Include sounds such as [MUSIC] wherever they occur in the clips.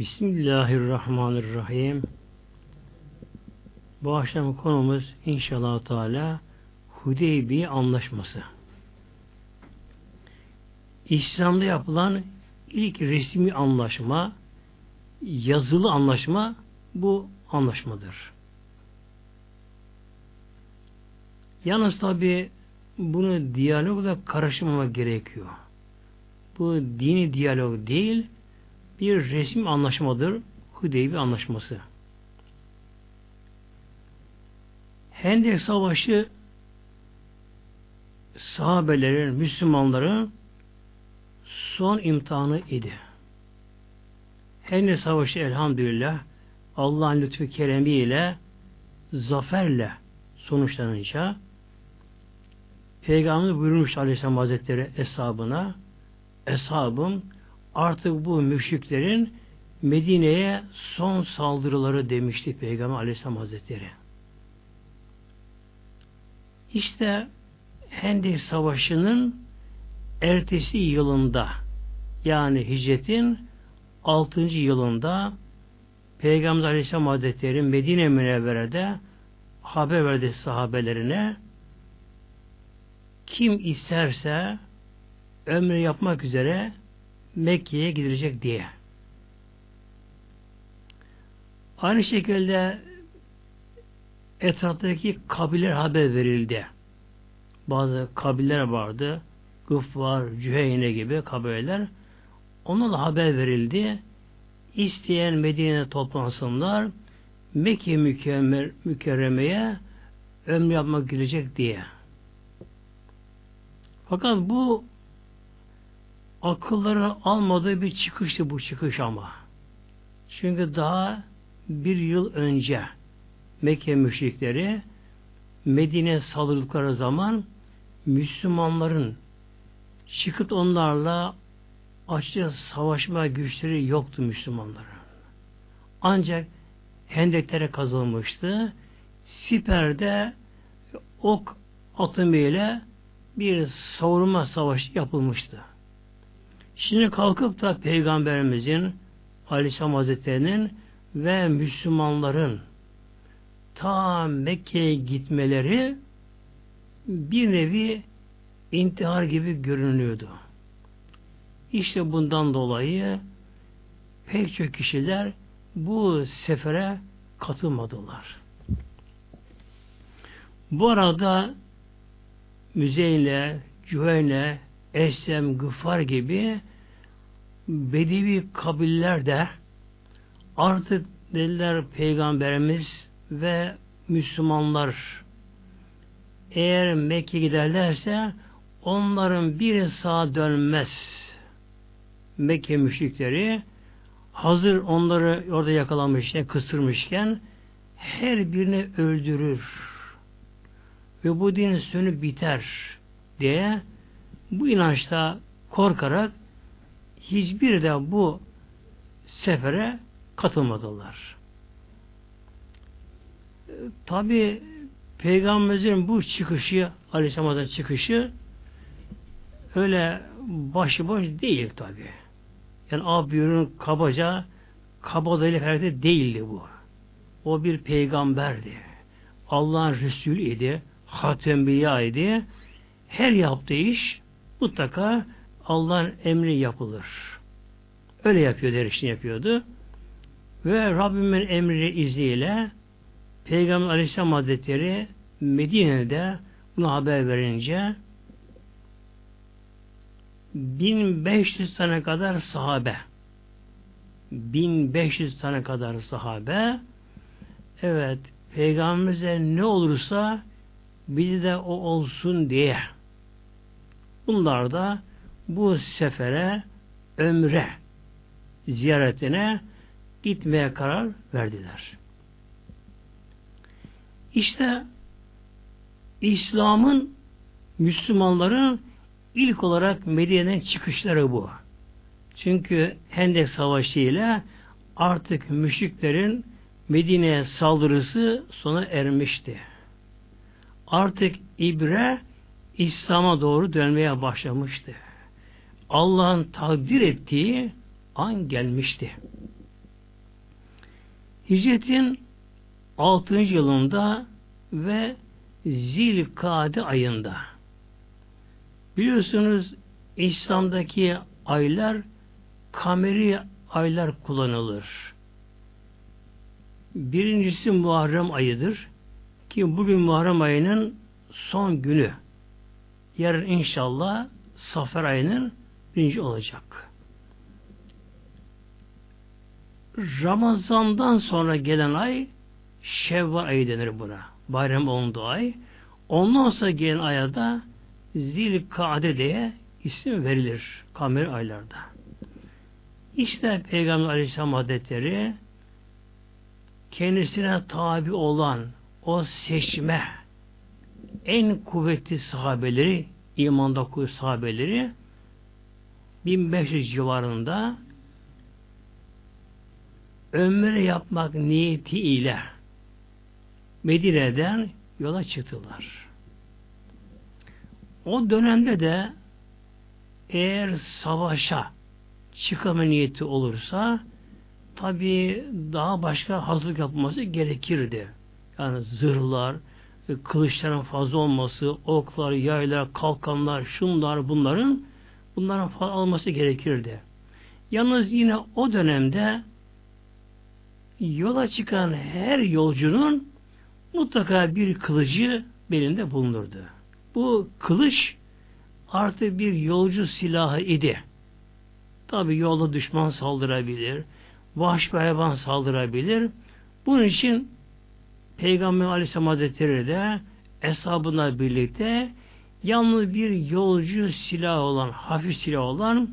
Bismillahirrahmanirrahim. Bu akşam konumuz inşallah Teala Hudeybiye anlaşması. İslam'da yapılan ilk resmi anlaşma, yazılı anlaşma bu anlaşmadır. Yalnız tabi bunu diyalogla karışmamak gerekiyor. Bu dini diyalog değil, bir resim anlaşmadır. Hudeybi anlaşması. Hendek Savaşı sahabelerin, Müslümanların son imtihanı idi. Hendek Savaşı elhamdülillah Allah'ın lütfu keremiyle zaferle sonuçlanınca Peygamber buyurmuş Aleyhisselam Hazretleri eshabına eshabım artık bu müşriklerin Medine'ye son saldırıları demişti Peygamber Aleyhisselam Hazretleri. İşte Hendek Savaşı'nın ertesi yılında yani hicretin 6. yılında Peygamber Aleyhisselam Hazretleri Medine Münevvere'de haber verdi sahabelerine kim isterse ömrü yapmak üzere Mekke'ye gidilecek diye. Aynı şekilde etraftaki kabileler haber verildi. Bazı kabileler vardı. Gıffar, Cüheyne gibi kabileler. Ona da haber verildi. İsteyen Medine'de toplansınlar. Mekke mükerreme, mükerremeye ömrü yapmak gelecek diye. Fakat bu akılları almadığı bir çıkıştı bu çıkış ama. Çünkü daha bir yıl önce Mekke müşrikleri Medine saldırdıkları zaman Müslümanların çıkıp onlarla açıkça savaşma güçleri yoktu Müslümanların. Ancak hendeklere kazılmıştı. Siper'de ok atımıyla bir savurma savaşı yapılmıştı. Şimdi kalkıp da Peygamberimizin Aleyhisselam Hazretleri'nin ve Müslümanların ta Mekke'ye gitmeleri bir nevi intihar gibi görünüyordu. İşte bundan dolayı pek çok kişiler bu sefere katılmadılar. Bu arada Müzeyle, Cüheyne, Esem, Gıfar gibi Bedevi kabiller de artık dediler Peygamberimiz ve Müslümanlar eğer Mekke giderlerse onların bir sağa dönmez. Mekke müşrikleri hazır onları orada yakalamışken, kısırmışken her birini öldürür. Ve bu din sönüp biter diye bu inançta korkarak hiçbir de bu sefere katılmadılar. E, Tabi Peygamberimizin bu çıkışı Aleyhisselam'dan çıkışı öyle başıboş değil tabi. Yani Abiyun'un kabaca kabadayılık hareketi değildi bu. O bir peygamberdi. Allah'ın Resulü idi. Hatem idi. Her yaptığı iş mutlaka Allah'ın emri yapılır. Öyle yapıyor der işini yapıyordu. Ve Rabbimin emri izniyle Peygamber Aleyhisselam Hazretleri Medine'de bunu haber verince 1500 tane kadar sahabe 1500 tane kadar sahabe evet Peygamberimize ne olursa bizi de o olsun diye bunlar da bu sefere ömre ziyaretine gitmeye karar verdiler. İşte İslam'ın Müslümanların ilk olarak Medine'den çıkışları bu. Çünkü Hendek Savaşı ile artık müşriklerin Medine'ye saldırısı sona ermişti. Artık ibre İslam'a doğru dönmeye başlamıştı. Allah'ın takdir ettiği an gelmişti. Hicretin 6. yılında ve Zilkade ayında. Biliyorsunuz İslam'daki aylar kameri aylar kullanılır. Birincisi Muharrem ayıdır. Ki bugün Muharrem ayının son günü. Yarın inşallah Safer ayının birinci olacak. Ramazan'dan sonra gelen ay Şevval ayı denir buna. Bayram olunduğu ay. Ondan sonra gelen aya da Zilkade diye isim verilir kamer aylarda. İşte Peygamber Aleyhisselam Hazretleri kendisine tabi olan o seçme en kuvvetli sahabeleri imanda kuvvetli sahabeleri 1500 civarında ömre yapmak niyetiyle Medine'den yola çıktılar. O dönemde de eğer savaşa çıkama niyeti olursa tabi daha başka hazırlık yapılması gerekirdi. Yani zırhlar, kılıçların fazla olması, oklar, yaylar, kalkanlar, şunlar bunların bunların fazla alması gerekirdi. Yalnız yine o dönemde yola çıkan her yolcunun mutlaka bir kılıcı belinde bulunurdu. Bu kılıç artık bir yolcu silahı idi. Tabi yolda düşman saldırabilir, vahşi hayvan saldırabilir. Bunun için Peygamber Aleyhisselam Hazretleri de eshabına birlikte yalnız bir yolcu silah olan, hafif silah olan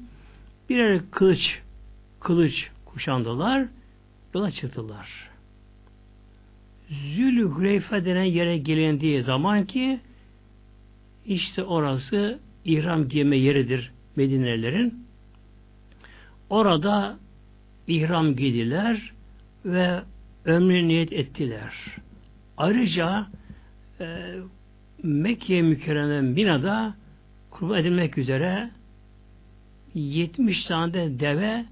birer kılıç, kılıç kuşandılar, yola çıktılar. Zülü Hüleyfe denen yere gelindiği zaman ki işte orası ihram giyme yeridir Medinelerin. Orada ihram giydiler ve ömrü niyet ettiler. Ayrıca e, Mekke mükerreme binada kurban edilmek üzere 70 tane de deve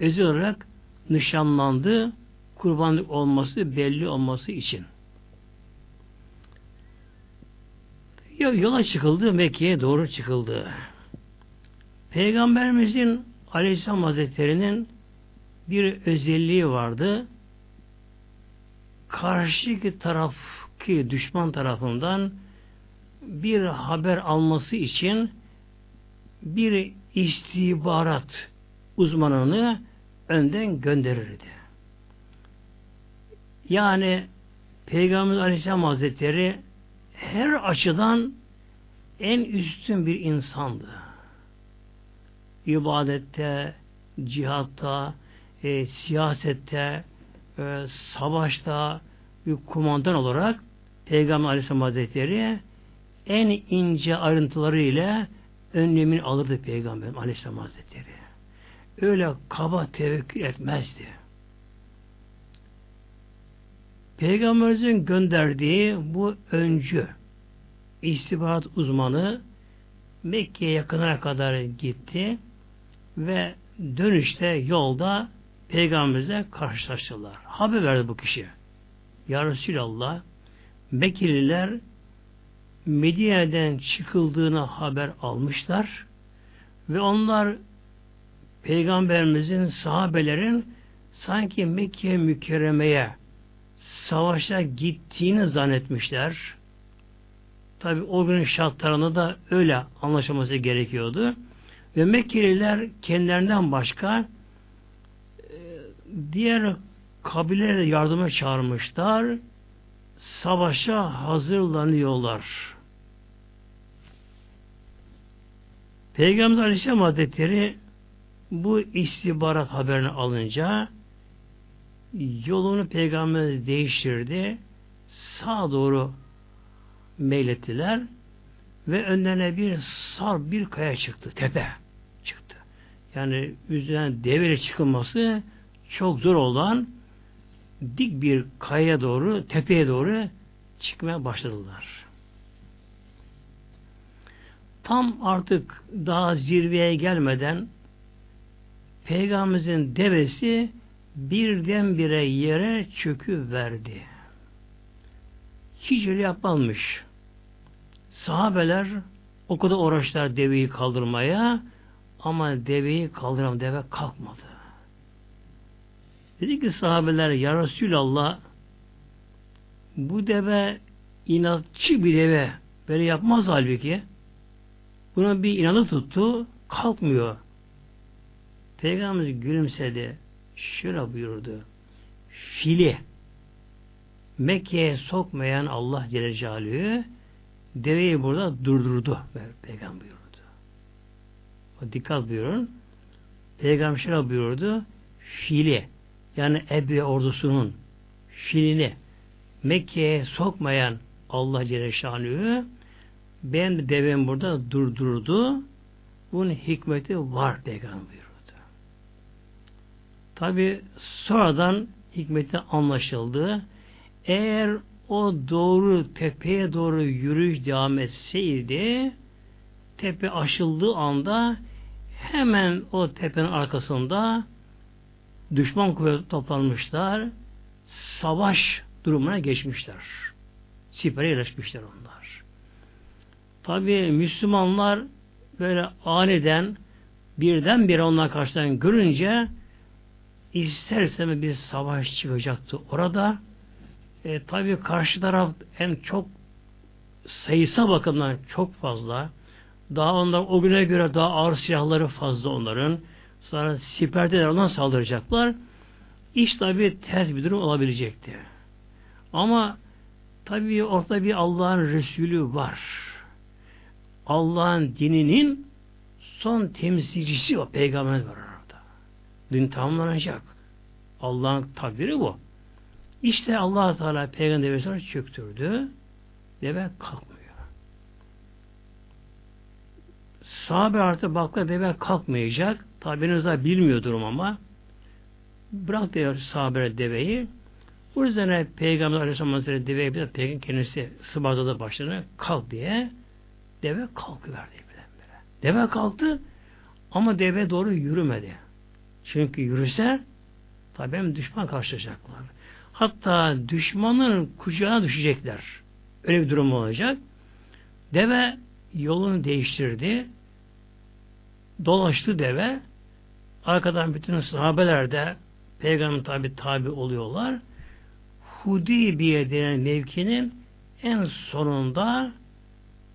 özel olarak nişanlandı kurbanlık olması belli olması için. Yola çıkıldı, Mekke'ye doğru çıkıldı. Peygamberimizin Aleyhisselam Hazretleri'nin bir özelliği vardı. Karşıki taraf ki düşman tarafından bir haber alması için bir istihbarat uzmanını önden gönderirdi. Yani Peygamber Aleyhisselam Hazretleri her açıdan en üstün bir insandı. İbadette, cihatta, e, siyasette, e, savaşta bir kumandan olarak Peygamber Aleyhisselam Hazretleri en ince ayrıntılarıyla önlemini alırdı Peygamber Aleyhisselam Hazretleri. Öyle kaba tevekkül etmezdi. Peygamberimizin gönderdiği bu öncü istihbarat uzmanı Mekke'ye yakınına kadar gitti ve dönüşte yolda Peygamberimize karşılaştılar. Haber verdi bu kişi. Ya Resulallah Mekkeliler Medine'den çıkıldığını haber almışlar ve onlar Peygamberimizin sahabelerin sanki Mekke mükerremeye savaşa gittiğini zannetmişler. Tabi o günün şartlarında da öyle anlaşılması gerekiyordu. Ve Mekkeliler kendilerinden başka e, diğer kabilelere yardıma çağırmışlar. Savaşa hazırlanıyorlar. Peygamber Aleyhisselam Hazretleri bu istihbarat haberini alınca yolunu peygamber değiştirdi. Sağa doğru meylettiler ve önlerine bir sar bir kaya çıktı. Tepe çıktı. Yani üzerine devre çıkılması çok zor olan dik bir kayaya doğru, tepeye doğru çıkmaya başladılar. Tam artık daha zirveye gelmeden Peygamberimizin devesi birdenbire yere çökü verdi. Hiç öyle yapmamış. Sahabeler o kadar uğraştılar deveyi kaldırmaya ama deveyi kaldıran deve kalkmadı. Dedi ki sahabeler ya Resulallah bu deve inatçı bir deve böyle yapmaz halbuki buna bir inanı tuttu kalkmıyor. Peygamberimiz gülümsedi. Şöyle buyurdu. Fili Mekke'ye sokmayan Allah Celle Celaluhu deveyi burada durdurdu. Peygamber buyurdu. O dikkat buyurun. Peygamber şöyle buyurdu. Fili yani Ebbe ordusunun filini Mekke'ye sokmayan Allah Celle Şanlığı ben devem burada durdurdu. Bunun hikmeti var peygamber buyurdu. Tabi sonradan hikmeti anlaşıldı. Eğer o doğru tepeye doğru yürüyüş devam etseydi tepe aşıldığı anda hemen o tepenin arkasında düşman kuvveti toplanmışlar. Savaş durumuna geçmişler. Sipere yerleşmişler onlar. Tabi Müslümanlar böyle aniden birdenbire onlar karşıdan görünce isterse bir savaş çıkacaktı orada. E, tabi karşı taraf en çok sayısa bakımından çok fazla. Daha onlar o güne göre daha ağır silahları fazla onların. Sonra siperdeler ondan saldıracaklar. İş tabi ters bir durum olabilecekti. Ama tabi ortada bir Allah'ın Resulü var. Allah'ın dininin son temsilcisi o peygamber var orada. Din tamamlanacak. Allah'ın takdiri bu. İşte allah Teala peygamber çöktürdü. Deve kalkmıyor. Sahabe artık bakla deve kalkmayacak. Tabi henüz bilmiyor durum ama. Bırak diyor sahabe deveyi. Bu yüzden Peygamber Aleyhisselam Hazretleri deveyi bir Peygamber kendisi sıvazladı başlarına kalk diye deve kalkıverdi. Deve kalktı ama deve doğru yürümedi. Çünkü yürüse tabi hem düşman karşılayacaklar. Hatta düşmanın kucağına düşecekler. Öyle bir durum olacak. Deve yolunu değiştirdi. Dolaştı deve. Arkadan bütün sahabeler de peygamber tabi tabi oluyorlar. Hudeybiye denen mevkinin en sonunda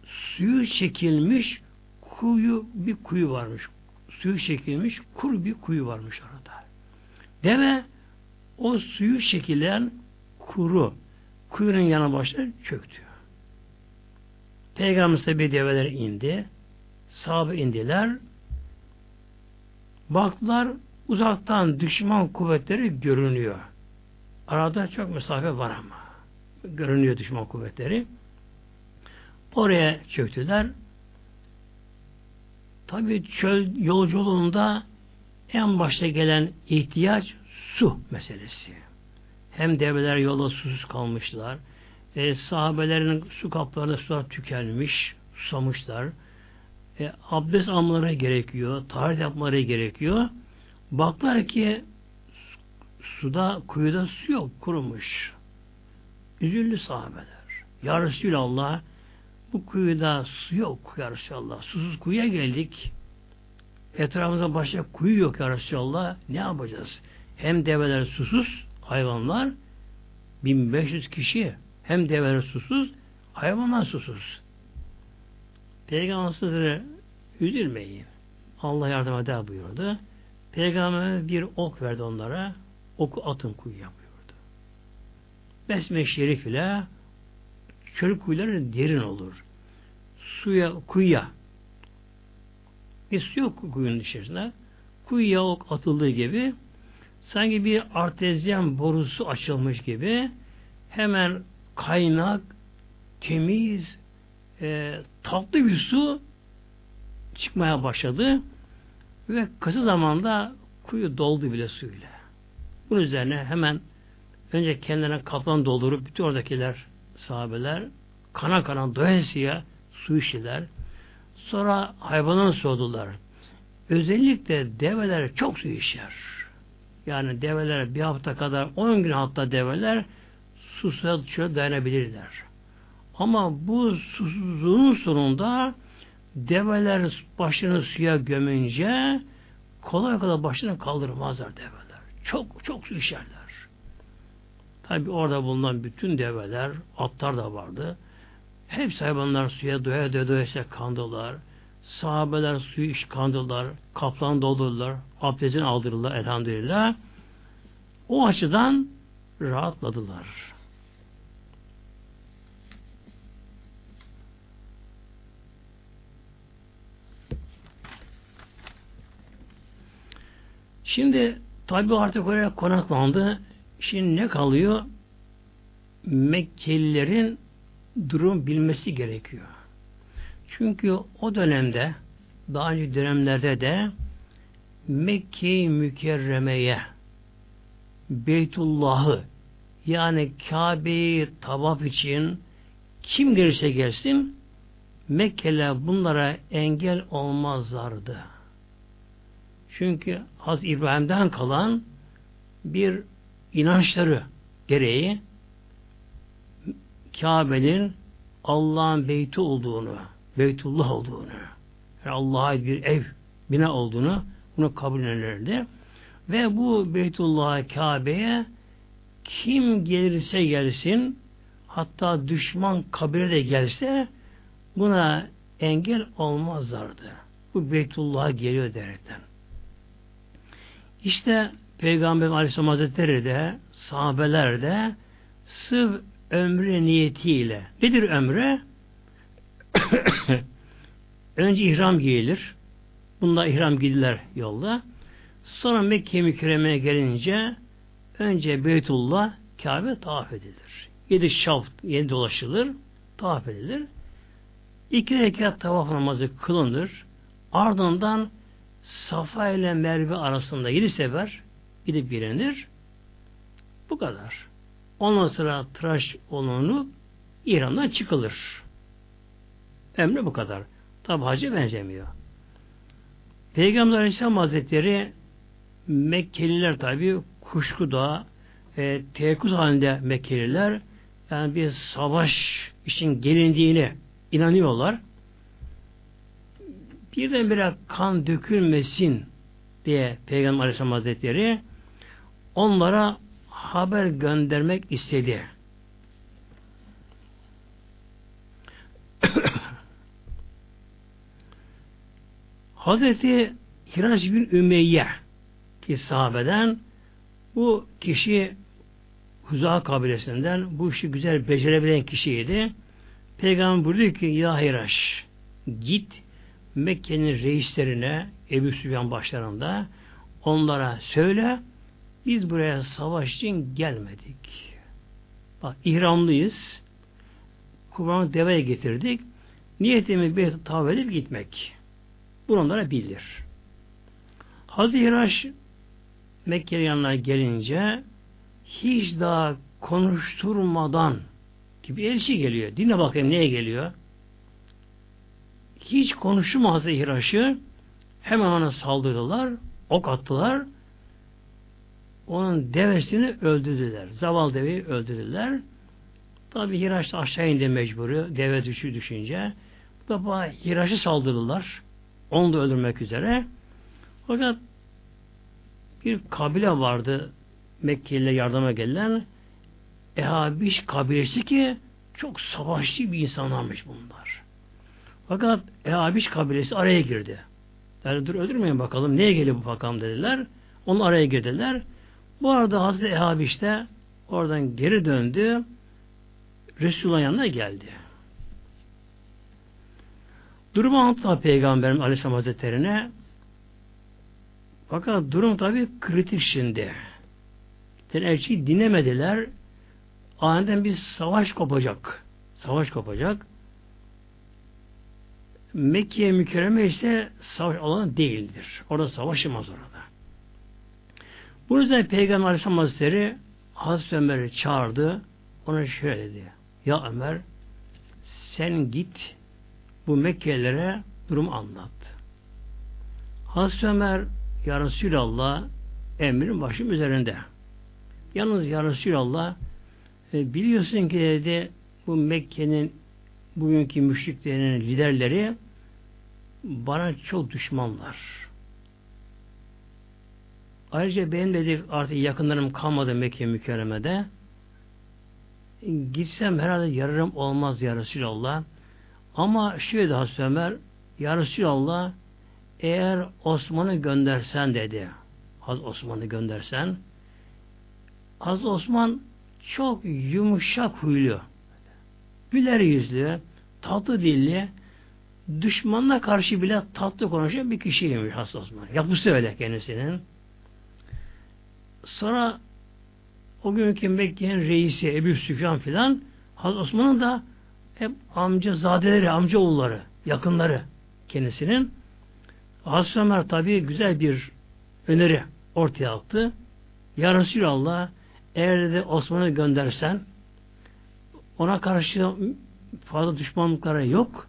suyu çekilmiş kuyu bir kuyu varmış. Suyu çekilmiş kur bir kuyu varmış orada. Deve o suyu çekilen kuru kuyunun yanı başına çöktü. Peygamber bir develer indi. Sahabe indiler. Baktılar uzaktan düşman kuvvetleri görünüyor. Arada çok mesafe var ama. Görünüyor düşman kuvvetleri. Oraya çöktüler. Tabi çöl yolculuğunda en başta gelen ihtiyaç su meselesi. Hem develer yolda susuz kalmışlar. E, sahabelerin su kaplarında sular tükenmiş, susamışlar. E, abdest almaları gerekiyor, taharet yapmaları gerekiyor. Baklar ki suda, kuyuda su yok, kurumuş. Üzüldü sahabeler. Ya Resulallah bu kuyuda su yok ya Resulallah. Susuz kuyuya geldik. Etrafımızda başka kuyu yok ya Resulallah. Ne yapacağız? Hem develer susuz, hayvanlar 1500 kişi hem develer susuz, hayvanlar susuz. Peygamber Hazretleri üzülmeyin. Allah yardım eder buyurdu. Peygamber bir ok verdi onlara. Oku atın kuyuya buyurdu. Besme şerif ile çöl kuyuları derin olur. Suya, kuyuya bir su yok kuyunun içerisinde. Kuyuya ok atıldığı gibi sanki bir artezyen borusu açılmış gibi hemen kaynak, temiz, e, tatlı bir su çıkmaya başladı ve kısa zamanda kuyu doldu bile suyla. Bunun üzerine hemen önce kendilerine kaplan doldurup bütün oradakiler sahabeler kana kana doyasıya su içtiler. Sonra hayvandan soğudular. Özellikle develer çok su içer. Yani develer bir hafta kadar, on gün hatta develer susuzluğa dayanabilirler. Ama bu susuzluğun sonunda develer başını suya gömünce kolay kolay başını kaldırmazlar develer. Çok çok su içerler. Tabi orada bulunan bütün develer, atlar da vardı. Hepsi hayvanlar suya doya doya doya kandılar. Sahabeler suyu iş kandılar. Kaplan doldurdular. Abdestini aldırırlar elhamdülillah. O açıdan rahatladılar. Şimdi tabi artık oraya konaklandı. Şimdi ne kalıyor? Mekkelilerin durum bilmesi gerekiyor. Çünkü o dönemde daha önce dönemlerde de Mekke-i Mükerreme'ye Beytullah'ı yani Kabe'yi tavaf için kim gelirse gelsin Mekkeliler bunlara engel olmazlardı. Çünkü Haz İbrahim'den kalan bir inançları gereği Kabe'nin Allah'ın beyti olduğunu, Beytullah olduğunu, yani Allah'a bir ev, bina olduğunu bunu kabul ederlerdi. Ve bu Beytullah Kabe'ye kim gelirse gelsin hatta düşman kabile de gelse buna engel olmazlardı. Bu Beytullah'a geliyor derekten. İşte Peygamber Aleyhisselam Hazretleri de sahabeler de sırf ömrü niyetiyle. Nedir ömre? [COUGHS] Önce ihram giyilir. Bunda ihram gidiler yolda. Sonra Mekke mükerremeye gelince önce Beytullah Kabe tavaf edilir. Yedi şaft, yedi dolaşılır, tavaf edilir. İki rekat tavaf namazı kılınır. Ardından Safa ile Merve arasında yedi sefer gidip gelinir. Bu kadar. Ondan sonra tıraş olunu İran'dan çıkılır. Emre bu kadar. Tabi hacı benzemiyor. Peygamber Aleyhisselam Hazretleri Mekkeliler tabi kuşkuda e, teyakkuz halinde Mekkeliler yani bir savaş için gelindiğine inanıyorlar. Birdenbire kan dökülmesin diye Peygamber Aleyhisselam Hazretleri onlara haber göndermek istedi. [COUGHS] Hazreti Hiraç bin Ümeyye ki sahabeden bu kişi Huza kabilesinden bu işi güzel becerebilen kişiydi. Peygamber buyurdu ki ya Hiraş git Mekke'nin reislerine Ebu Süfyan başlarında onlara söyle biz buraya savaş için gelmedik. Bak ihramlıyız. Kurbanı deveye getirdik. Niyetimi bir tavaf edip gitmek. Bunu onlara bildir. Hazreti Hiraş Mekke'nin yanına gelince hiç daha konuşturmadan gibi elçi geliyor. Dinle bakayım neye geliyor? Hiç konuşma Hazreti Hiraş'ı hemen ona saldırdılar, ok attılar onun devesini öldürdüler. Zaval deveyi öldürdüler. Tabi Hiraç da aşağı indi mecburu. Deve düşü düşünce. Bu defa Hiraç'ı saldırdılar. Onu da öldürmek üzere. Fakat bir kabile vardı Mekke yardıma gelen Ehabiş kabilesi ki çok savaşçı bir insanlarmış bunlar. Fakat Ehabiş kabilesi araya girdi. Yani dur öldürmeyin bakalım. Neye geliyor bu bakalım dediler. Onun araya girdiler. Bu arada Hazreti Ehab işte oradan geri döndü. Resulullah'ın yanına geldi. Durumu anlattılar Peygamberim Aleyhisselam Hazretleri'ne. Fakat durum tabi kritik şimdi. Yani elçiyi dinlemediler. Aniden bir savaş kopacak. Savaş kopacak. Mekke mükerreme ise savaş alanı değildir. Orada savaşılmaz orada. Bu yüzden Peygamber Aleyhisselam Hazretleri Hazreti Ömer'i çağırdı. Ona şöyle dedi. Ya Ömer sen git bu Mekkelilere durum anlat. Hazreti Ömer Ya Resulallah emrin başım üzerinde. Yalnız ya Resulallah e, biliyorsun ki dedi bu Mekke'nin bugünkü müşriklerinin liderleri bana çok düşmanlar. Ayrıca benim dedik artık yakınlarım kalmadı Mekke mükerremede. Gitsem herhalde yararım olmaz ya Resulallah. Ama şöyle Hazreti Ömer Ya Resulallah eğer Osman'ı göndersen dedi. Haz Osman'ı göndersen Haz Osman çok yumuşak huylu. Güler yüzlü, tatlı dilli, düşmanına karşı bile tatlı konuşan bir kişiymiş Haz Osman. Yapısı öyle kendisinin. Sonra o günkü Mekke'nin reisi Ebu Süfyan filan Haz Osman'ın da hep amca zadeleri, amca oğulları, yakınları kendisinin. Hazreti Ömer tabi güzel bir öneri ortaya attı. Ya Resulallah eğer de Osman'ı göndersen ona karşı fazla düşmanlıkları yok.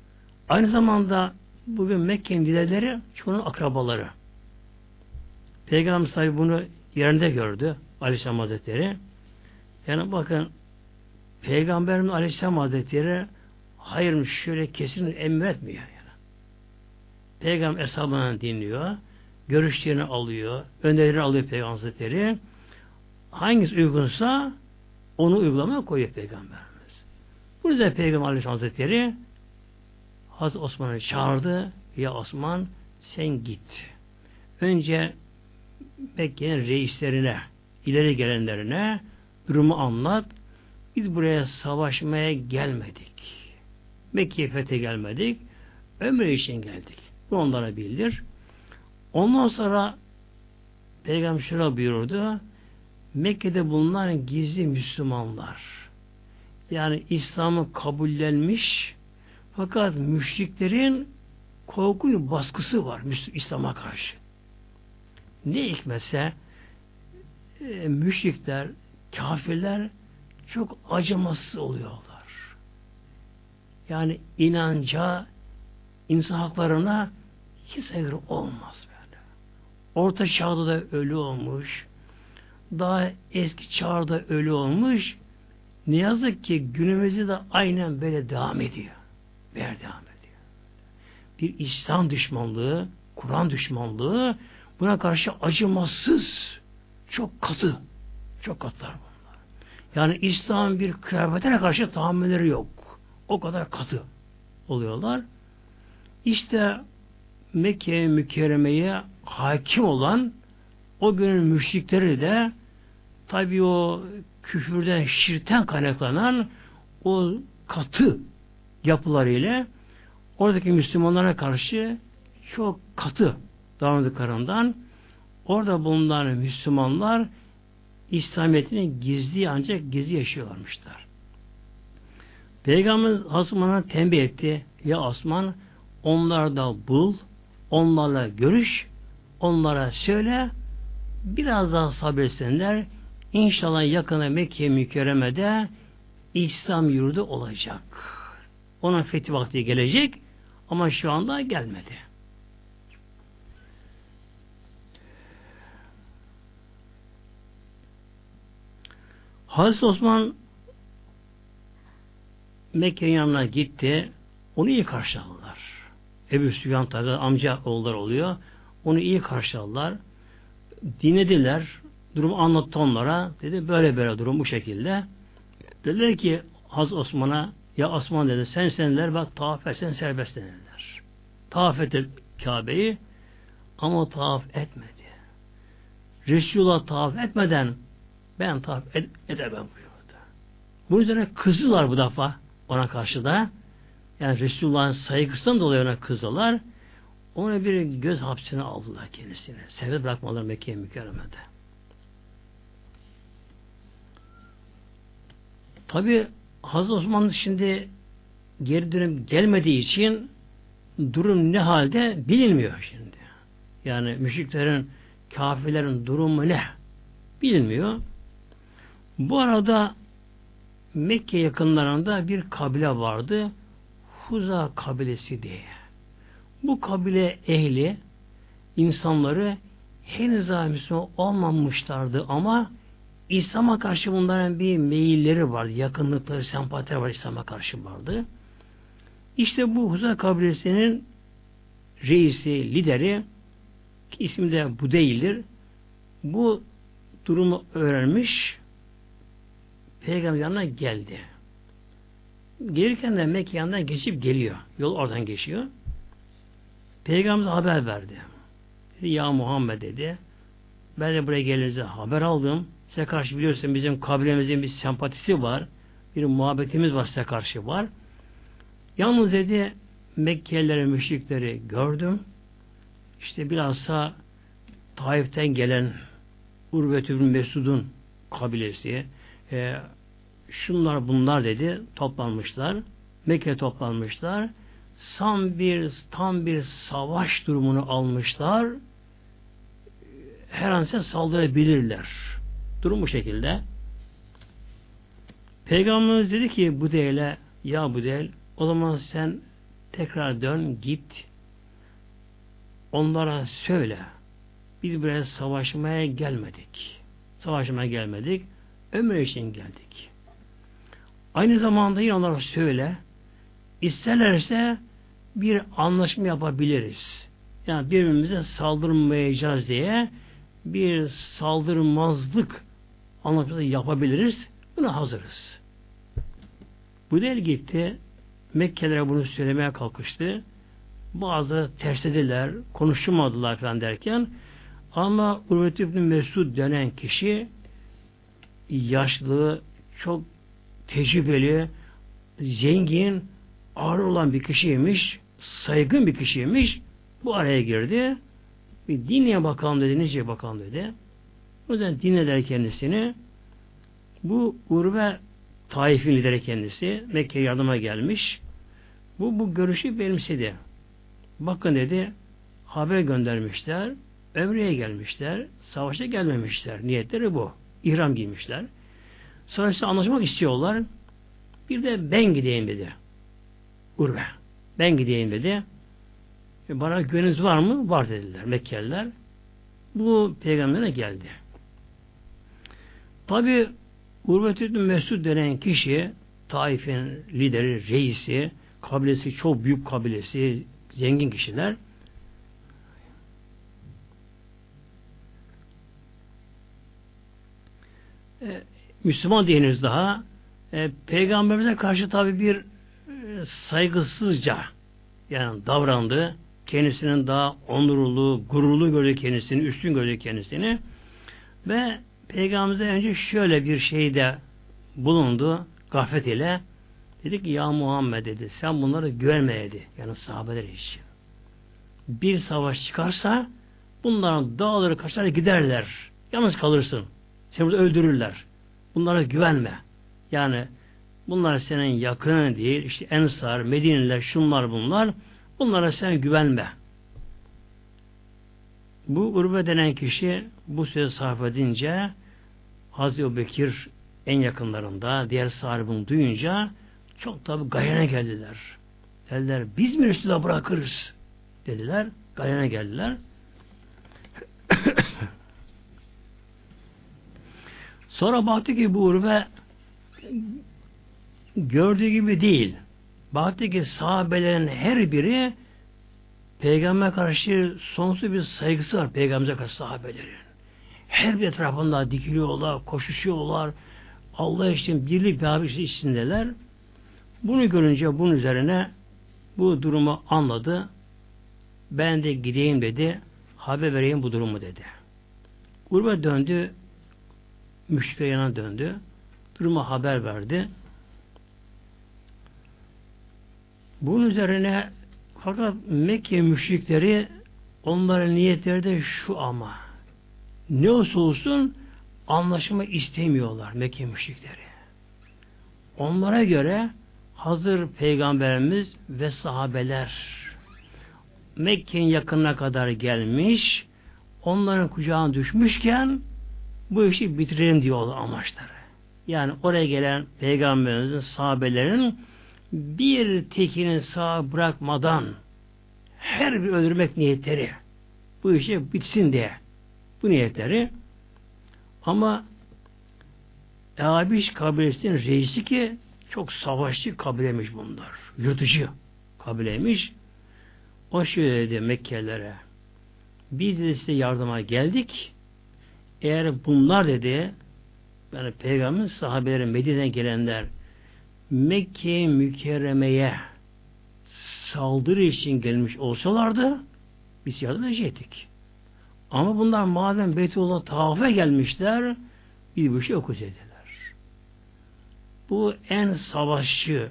Aynı zamanda bugün Mekke'nin liderleri çoğunun akrabaları. Peygamber sahibi bunu yerinde gördü Aleyhisselam Hazretleri. Yani bakın Peygamberimiz Aleyhisselam Hazretleri hayır şöyle kesin emretmiyor. Yani. Peygamber hesabını dinliyor, görüşlerini alıyor, önerilerini alıyor Peygamber Hazretleri. Hangisi uygunsa onu uygulamaya koyuyor Peygamberimiz. Bu yüzden Peygamber Aleyhisselam Hazretleri Hazreti Osman'ı çağırdı. Ya Osman sen git. Önce Mekke'nin reislerine, ileri gelenlerine durumu anlat. Biz buraya savaşmaya gelmedik. Mekke'ye fethe gelmedik. Ömre için geldik. Bu onlara bildir. Ondan sonra Peygamber şöyle buyurdu. Mekke'de bulunan gizli Müslümanlar yani İslam'ı kabullenmiş fakat müşriklerin korku baskısı var İslam'a karşı. Ne hikmetse e, müşrikler, kafirler çok acımasız oluyorlar. Yani inanca, insan haklarına hiç saygı olmaz böyle. Orta çağda da ölü olmuş, daha eski çağda ölü olmuş. Ne yazık ki günümüzde de aynen böyle devam ediyor. Böyle devam ediyor. Bir İslam düşmanlığı, Kur'an düşmanlığı buna karşı acımasız, çok katı, çok katlar bunlar. Yani İslam bir kıyafetine karşı tahammülleri yok. O kadar katı oluyorlar. İşte Mekke mükerremeye hakim olan o günün müşrikleri de tabi o küfürden, şirten kaynaklanan o katı yapılarıyla oradaki Müslümanlara karşı çok katı davrandıklarından orada bulunan Müslümanlar İslamiyet'ini gizli ancak gizli yaşıyorlarmışlar. Peygamberimiz Osman'a tembih etti. Ya Osman onlarda bul, onlarla görüş, onlara söyle, biraz daha sabretsinler. İnşallah yakına Mekke mükerremede İslam yurdu olacak. Onun fethi vakti gelecek ama şu anda gelmedi. Hazreti Osman Mekke'nin yanına gitti. Onu iyi karşıladılar. Ebu Süfyan tabi amca oğullar oluyor. Onu iyi karşıladılar. Dinlediler. Durumu anlattı onlara. Dedi böyle böyle durum bu şekilde. Dediler ki Haz Osman'a ya Osman dedi sen senler bak tavaf etsen serbest dediler. Tavaf etti Kabe'yi ama tavaf etmedi. Resulullah tavaf etmeden ben tavaf ed edemem buyurdu. Bunun üzerine kızdılar bu defa ona karşı da. Yani Resulullah'ın saygısından dolayı ona kızdılar. Ona bir göz hapsine aldılar kendisine. Sebep bırakmalar Mekke'ye mükerremede. Tabi Hazreti Osman şimdi geri dönüp gelmediği için durum ne halde bilinmiyor şimdi. Yani müşriklerin, kafirlerin durumu ne? Bilinmiyor. Bu arada Mekke yakınlarında bir kabile vardı. Huza kabilesi diye. Bu kabile ehli insanları henüz daha Müslüman olmamışlardı ama İslam'a karşı bunların bir meyilleri vardı. Yakınlıkları, sempatileri var İslam'a karşı vardı. İşte bu Huza kabilesinin reisi, lideri ismi de bu değildir. Bu durumu öğrenmiş Peygamber yanına geldi. Gelirken de Mekke yanından geçip geliyor. Yol oradan geçiyor. Peygamber haber verdi. Dedi, ya Muhammed dedi. Ben de buraya gelince haber aldım. Size karşı biliyorsun bizim kabilemizin bir sempatisi var. Bir muhabbetimiz var size karşı var. Yalnız dedi Mekkelileri, müşrikleri gördüm. İşte bilhassa Taif'ten gelen Urvet bin Mesud'un kabilesi e, şunlar bunlar dedi toplanmışlar. Mekke toplanmışlar. Tam bir tam bir savaş durumunu almışlar. Her an size saldırabilirler. Durum bu şekilde. Peygamberimiz dedi ki bu değile ya bu değil o zaman sen tekrar dön git onlara söyle biz buraya savaşmaya gelmedik. Savaşmaya gelmedik. Ömür için geldik. Aynı zamanda yine onlara söyle isterlerse bir anlaşma yapabiliriz. Yani birbirimize saldırmayacağız diye bir saldırmazlık anlaşması yapabiliriz. Buna hazırız. Bu değil gitti. Mekkelere bunu söylemeye kalkıştı. Bazı terslediler, konuşmadılar falan derken ama Urvet İbni Mesud denen kişi yaşlı, çok tecrübeli, zengin, ağır olan bir kişiymiş, saygın bir kişiymiş. Bu araya girdi. Bir dinleye bakalım dedi, nice bakalım dedi. O yüzden dinleder kendisini. Bu Urve Taif'in lideri kendisi. Mekke yardıma gelmiş. Bu, bu görüşü benimsedi. Bakın dedi, haber göndermişler, ömreye gelmişler, savaşa gelmemişler. Niyetleri bu. İhram giymişler. Sonra işte anlaşmak istiyorlar. Bir de ben gideyim dedi. Urve. Ben gideyim dedi. E bana gönlünüz var mı? Var dediler Mekkeliler. Bu peygamberine geldi. Tabi Urvetüddin Mesud denen kişi Taif'in lideri, reisi, kabilesi çok büyük kabilesi, zengin kişiler. E, Müslüman diyeniz daha e, peygamberimize karşı tabi bir e, saygısızca yani davrandı. Kendisinin daha onurlu, gururlu gördü kendisini, üstün gördü kendisini. Ve Peygamberimize önce şöyle bir şeyde bulundu gaflet ile. Dedi ki ya Muhammed dedi sen bunları görme dedi. Yani sahabeler için. Bir savaş çıkarsa bunların dağları kaçar giderler. Yalnız kalırsın. Seni burada öldürürler. Bunlara güvenme. Yani bunlar senin yakının değil. İşte Ensar, Medineler, şunlar bunlar. Bunlara sen güvenme. Bu Urbe denen kişi bu sözü sarf edince Hazreti Bekir en yakınlarında diğer sahibini duyunca çok tabi gayene geldiler. Dediler biz mi Resul'a bırakırız dediler. Gayene geldiler. [COUGHS] Sonra baktı ki bu Urve gördüğü gibi değil. Baktı ki sahabelerin her biri Peygamber karşı sonsuz bir saygısı var Peygamber'e karşı sahabelerin. Her bir etrafında dikiliyorlar, koşuşuyorlar. Allah için birlik beraber içindeler. Bunu görünce bunun üzerine bu durumu anladı. Ben de gideyim dedi. Haber vereyim bu durumu dedi. Urbe döndü. Müşrikler yana döndü. Durumu haber verdi. Bunun üzerine fakat Mekke müşrikleri onların niyetleri de şu ama ne olsa olsun anlaşma istemiyorlar Mekke müşrikleri. Onlara göre hazır peygamberimiz ve sahabeler Mekke'nin yakınına kadar gelmiş onların kucağına düşmüşken bu işi bitirelim diyorlar amaçları. Yani oraya gelen peygamberimizin sahabelerin bir tekini sağ bırakmadan her bir öldürmek niyetleri bu işe bitsin diye Bu niyetleri ama Eabiş kabilesinin reisi ki çok savaşçı kabilemiş bunlar. Yırtıcı kabileymiş. O şöyle dedi Mekkelilere biz de size yardıma geldik. Eğer bunlar dedi yani peygamberin sahabeleri Medine'den gelenler Mekke mükerremeye saldırı için gelmiş olsalardı biz yardım edecektik. Ama bunlar madem Beytullah tavafa gelmişler biz bu şey okuz dediler. Bu en savaşçı,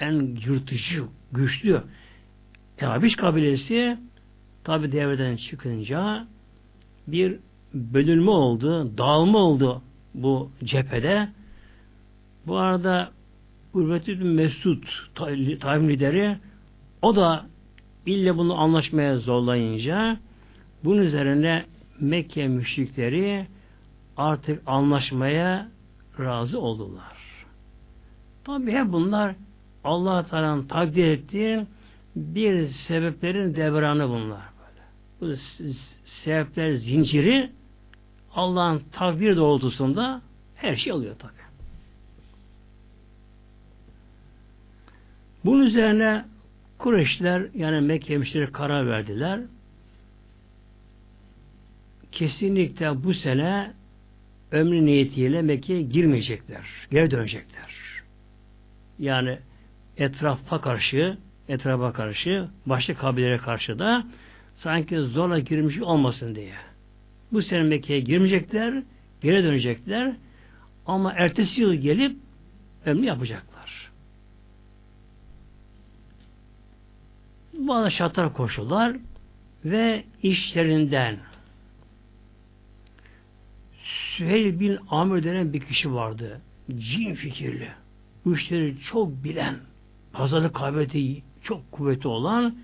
en yırtıcı, güçlü Ehabiş kabilesi tabi devreden çıkınca bir bölünme oldu, dağılma oldu bu cephede. Bu arada Gurbetü Mesud tayin lideri o da ille bunu anlaşmaya zorlayınca bunun üzerine Mekke müşrikleri artık anlaşmaya razı oldular. Tabi hep bunlar Allah Teala'nın takdir ettiği bir sebeplerin devranı bunlar. Bu sebepler zinciri Allah'ın takdir doğrultusunda her şey oluyor tabi. Bunun üzerine Kureyşler yani Mekke müşteri karar verdiler. Kesinlikle bu sene ömrü niyetiyle Mekke'ye girmeyecekler. Geri dönecekler. Yani etrafa karşı etrafa karşı başka kabilelere karşı da sanki zorla girmiş olmasın diye. Bu sene Mekke'ye girmeyecekler, geri dönecekler ama ertesi yıl gelip ömrü yapacaklar. Bazı şartlar koşullar ve işlerinden Süheyl bin Amr denen bir kişi vardı. Cin fikirli. Bu işleri çok bilen, pazarlık kabiliyeti çok kuvvetli olan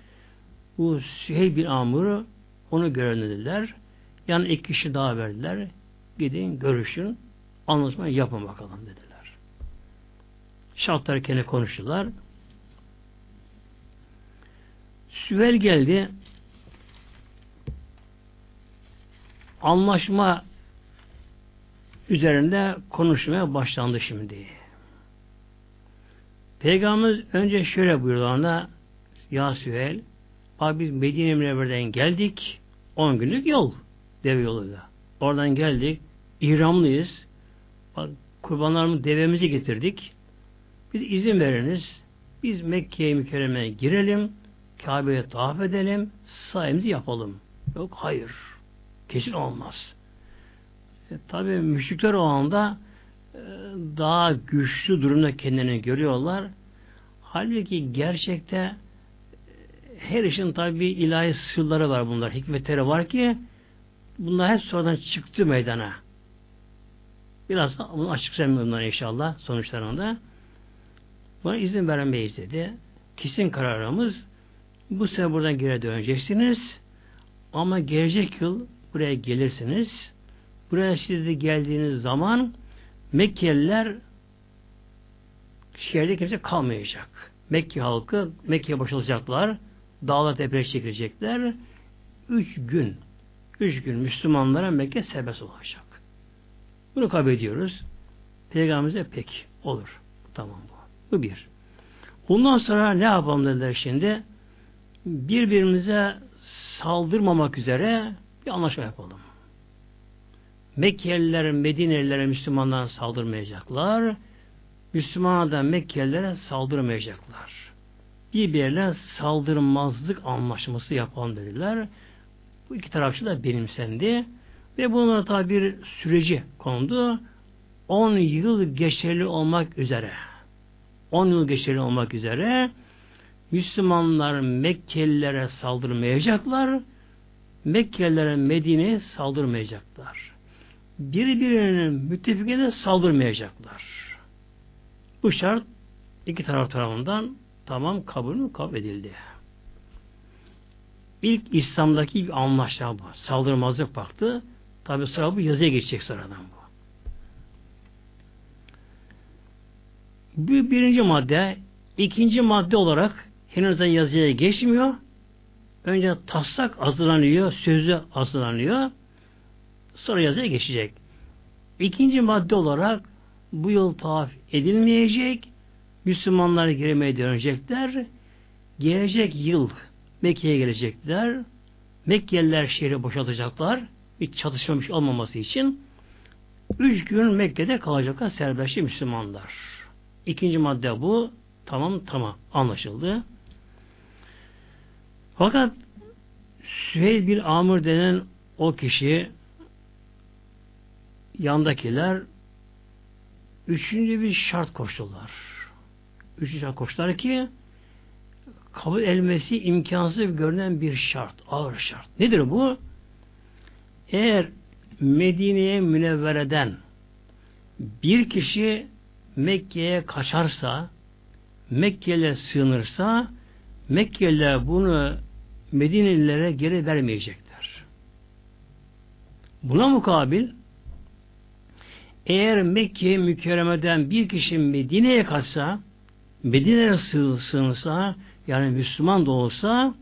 bu Süheyl bin Amr'ı onu görünlediler. Yani iki kişi daha verdiler. Gidin görüşün. Anlaşma yapın bakalım dediler. Şartlar kene konuştular. Süheyl geldi. Anlaşma üzerinde konuşmaya başlandı şimdi. Peygamberimiz önce şöyle buyurdu ona Ya Süheyl Bak biz Medine Münevver'den geldik 10 günlük yol deve yoluyla. Oradan geldik ihramlıyız. Bak kurbanlarımız devemizi getirdik. Biz izin veriniz. Biz Mekke'ye mükerremeye girelim. Kabe'ye tavaf edelim. Sayemizi yapalım. Yok hayır. Kesin olmaz. E, Tabi müşrikler o anda e, daha güçlü durumda kendini görüyorlar. Halbuki gerçekte e, her işin tabi ilahi sırları var bunlar. Hikmetleri var ki bunlar hep sonradan çıktı meydana. Biraz bunu açıklayayım bunlar inşallah sonuçlarında. Buna izin veremeyiz dedi. Kesin kararımız bu sene buradan geri döneceksiniz ama gelecek yıl buraya gelirsiniz Buraya siz de geldiğiniz zaman Mekkeliler şehirde kimse kalmayacak. Mekke halkı Mekke'ye boşalacaklar. Dağlar tepeye çekilecekler. Üç gün üç gün Müslümanlara Mekke serbest olacak. Bunu kabul ediyoruz. Peygamberimize pek olur. Tamam bu. Bu bir. Bundan sonra ne yapalım dediler şimdi? Birbirimize saldırmamak üzere bir anlaşma yapalım. Mekkeliler Medinelilere Müslümanlara saldırmayacaklar. Müslümana da Mekkelilere saldırmayacaklar. Birbirine saldırmazlık anlaşması yapalım dediler. Bu iki tarafçı da benimsendi. Ve buna tabi bir süreci kondu. 10 yıl geçerli olmak üzere 10 yıl geçerli olmak üzere Müslümanlar Mekkelilere saldırmayacaklar. Mekkelilere Medine'ye saldırmayacaklar birbirinin müttefikine saldırmayacaklar. Bu şart iki taraf tarafından tamam kabul mü kabul edildi. İlk İslam'daki bir anlaşma bu. Saldırmazlık baktı. Tabi sıra bu yazıya geçecek sıradan bu. Bu birinci madde. ikinci madde olarak henüz yazıya geçmiyor. Önce taslak hazırlanıyor, sözü hazırlanıyor. sonra yazıya geçecek. İkinci madde olarak bu yıl tavaf edilmeyecek. Müslümanlar girmeye dönecekler. Gelecek yıl Mekke'ye gelecekler. Mekkeliler şehri boşaltacaklar. Hiç çatışmamış olmaması için. Üç gün Mekke'de kalacaklar serbestçi Müslümanlar. İkinci madde bu. Tamam tamam anlaşıldı. Fakat Süheyl bir Amr denen o kişi yandakiler üçüncü bir şart koştular. Üçüncü şart koştular ki kabul edilmesi imkansız görünen bir şart, ağır şart. Nedir bu? Eğer Medine'ye münevvereden bir kişi Mekke'ye kaçarsa, Mekke'ye sığınırsa, Mekkeliler bunu Medinelilere geri vermeyecekler. Buna mukabil eğer Mekke mükerremeden bir kişi Medine'ye kaçsa, Medine'ye sığınırsa, yani Müslüman da olsa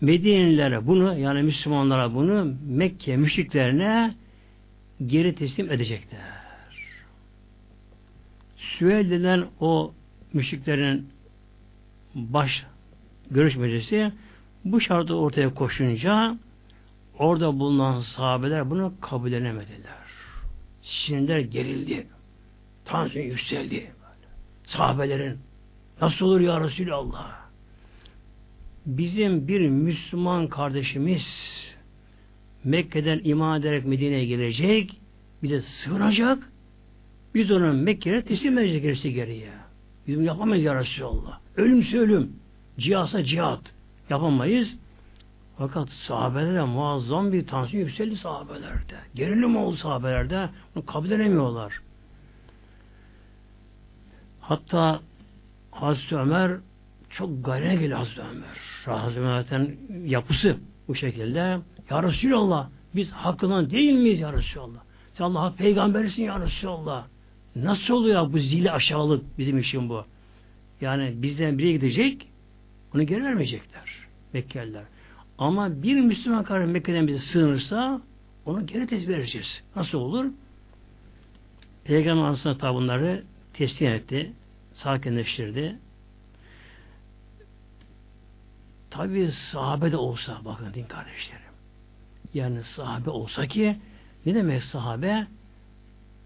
Medinelilere bunu yani Müslümanlara bunu Mekke müşriklerine geri teslim edecekler. Süheyl denen o müşriklerin baş görüşmecesi bu şartı ortaya koşunca orada bulunan sahabeler bunu kabul edemediler. Sinirler gerildi. Tansiyon yükseldi. Sahabelerin nasıl olur ya Resulallah? Bizim bir Müslüman kardeşimiz Mekke'den iman ederek Medine'ye gelecek, bize sığınacak, biz onu Mekke'ye teslim edecek gerisi geriye. Biz bunu yapamayız ya Resulallah. Ölümse ölüm, cihasa cihat yapamayız. Fakat sahabelere muazzam bir tansiyon yükseldi sahabelerde. Gerilim oldu sahabelerde. Bunu kabul edemiyorlar. Hatta Hazreti Ömer çok gayrene geliyor Hazreti Ömer. Hazreti Ömer'den yapısı bu şekilde. Ya Resulallah biz hakkından değil miyiz ya Resulallah? Sen Allah'a peygamberisin ya Resulallah. Nasıl oluyor bu zili aşağılık bizim için bu? Yani bizden biri gidecek onu geri vermeyecekler Mekkeliler. Ama bir Müslüman kardeş Mekke'den bize sığınırsa onu geri teslim vereceğiz. Nasıl olur? Peygamber aslında tabi bunları teslim etti. Sakinleştirdi. Tabi sahabe de olsa bakın din kardeşlerim. Yani sahabe olsa ki ne demek sahabe?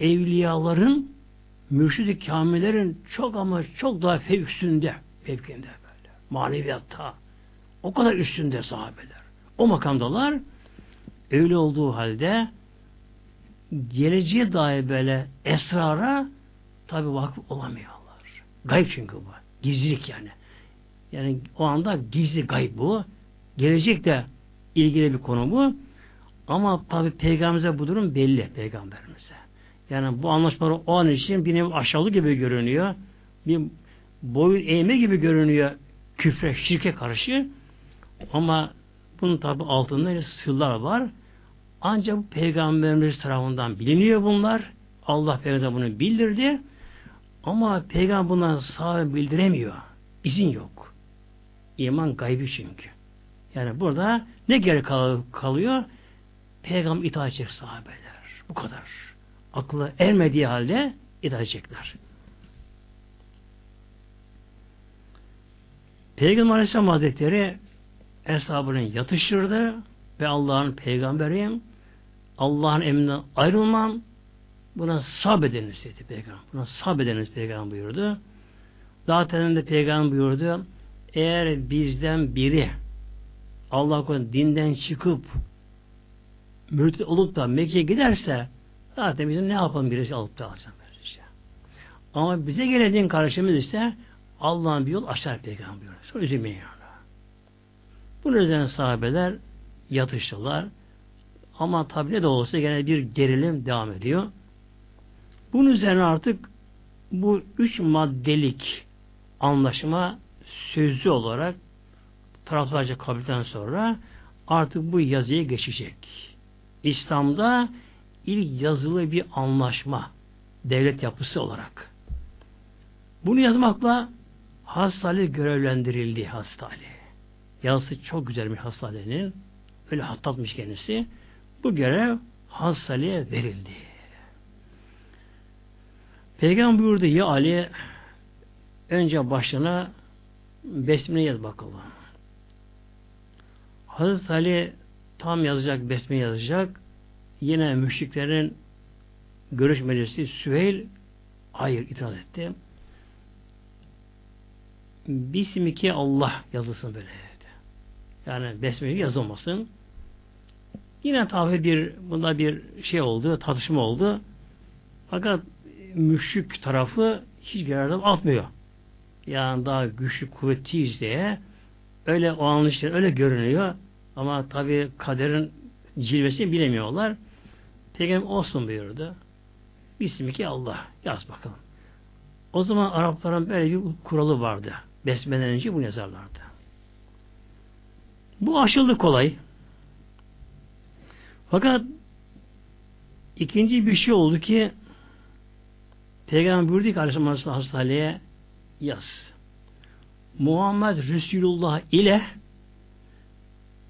Evliyaların mürşid-i kamillerin çok ama çok daha üstünde fevkinde. Maneviyatta. O kadar üstünde sahabeler. O makamdalar öyle olduğu halde geleceğe dair böyle esrara tabi vakıf olamıyorlar. Gayb çünkü bu. Gizlilik yani. Yani o anda gizli gayb bu. Gelecek de ilgili bir konu bu. Ama tabi peygamberimize bu durum belli peygamberimize. Yani bu anlaşmalar o an için bir nevi aşağılık gibi görünüyor. Bir boyun eğme gibi görünüyor küfre, şirke karşı. Ama bunun tabi altında sırlar var. Ancak bu peygamberimiz tarafından biliniyor bunlar. Allah peygamber bunu bildirdi. Ama peygamber bundan sağ bildiremiyor. İzin yok. İman gaybi çünkü. Yani burada ne geri kal kalıyor? Peygamber itaat edecek sahabeler. Bu kadar. Aklı ermediği halde itaat edecekler. Peygamber Aleyhisselam Hazretleri hesabını yatıştırdı ve Allah'ın peygamberiyim. Allah'ın emrinden ayrılmam. Buna sabrediniz dedi peygamber. Buna sabrediniz peygamber buyurdu. Zaten de peygamber buyurdu. Eğer bizden biri Allah dinden çıkıp mürtet olup da Mekke'ye giderse zaten bizim ne yapalım birisi alıp da alacağım. Ama bize gelen din kardeşimiz işte Allah'ın bir yol açar peygamber. Sonra üzülmeyin yani. Bunun üzerine sahabeler yatıştılar. Ama tabi ne de olsa gene bir gerilim devam ediyor. Bunun üzerine artık bu üç maddelik anlaşma sözlü olarak taraflarca kabulden sonra artık bu yazıya geçecek. İslam'da ilk yazılı bir anlaşma devlet yapısı olarak. Bunu yazmakla hastane görevlendirildi hastane. Yazısı çok güzel bir hastanenin. Öyle hattatmış kendisi. Bu görev Hazreti Ali'ye verildi. Peygamber buyurdu ya Ali önce başına besmele yaz bakalım. Hazreti Ali tam yazacak, besmele yazacak. Yine müşriklerin görüş meclisi Süheyl hayır itiraz etti. Bismike Allah yazılsın böyle. Yani besmele yazılmasın. Yine tabi bir bunda bir şey oldu, tartışma oldu. Fakat müşrik tarafı hiç yardım atmıyor. Yani daha güçlü, kuvvetliyiz diye öyle o anlaşılır, öyle görünüyor. Ama tabi kaderin cilvesini bilemiyorlar. Peygamber olsun buyurdu. Bismiki Allah. Yaz bakalım. O zaman Arapların böyle bir kuralı vardı. Besmeden önce bunu yazarlardı. Bu aşıldı kolay. Fakat ikinci bir şey oldu ki Peygamber buyurdu ki Aleyhisselam Hastane'ye yaz. Muhammed Resulullah ile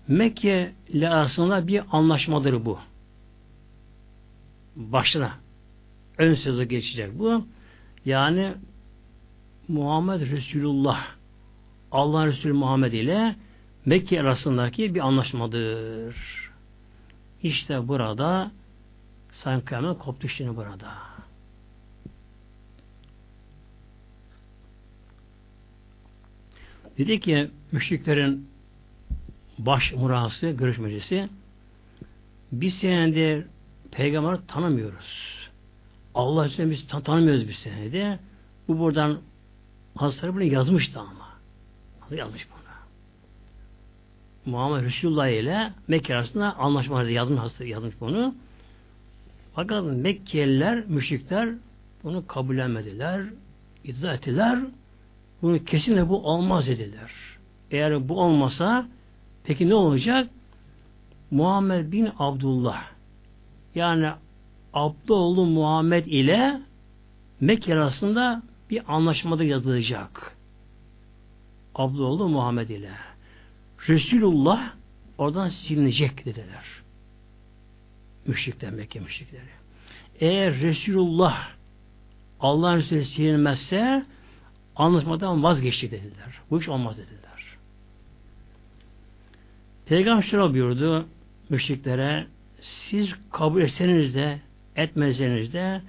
Mekke ile arasında bir anlaşmadır bu. Başına. Ön sözü geçecek bu. Yani Muhammed Resulullah Allah Resulü Muhammed ile Mekke arasındaki bir anlaşmadır. İşte burada Sayın Kıyamet koptu şimdi burada. Dedi ki müşriklerin baş murası, görüşmecisi biz senedir peygamber tanımıyoruz. Allah için biz tanımıyoruz bir senede. Bu buradan Hazretleri bunu yazmıştı ama. Yazmış bunu. Muhammed Resulullah ile Mekke arasında anlaşmaları yazmış, yazmış bunu. Fakat Mekkeliler, müşrikler bunu kabullenmediler, iddia ettiler. Bunu kesinlikle bu olmaz dediler. Eğer bu olmasa peki ne olacak? Muhammed bin Abdullah yani Abdoğlu Muhammed ile Mekke arasında bir anlaşmada yazılacak. Abdoğlu Muhammed ile. Resulullah oradan silinecek dediler. Müşrikler Mekke müşrikleri. Eğer Resulullah Allah'ın Resulü silinmezse anlaşmadan vazgeçti dediler. Bu iş olmaz dediler. Peygamber şöyle buyurdu müşriklere siz kabul etseniz de etmezseniz de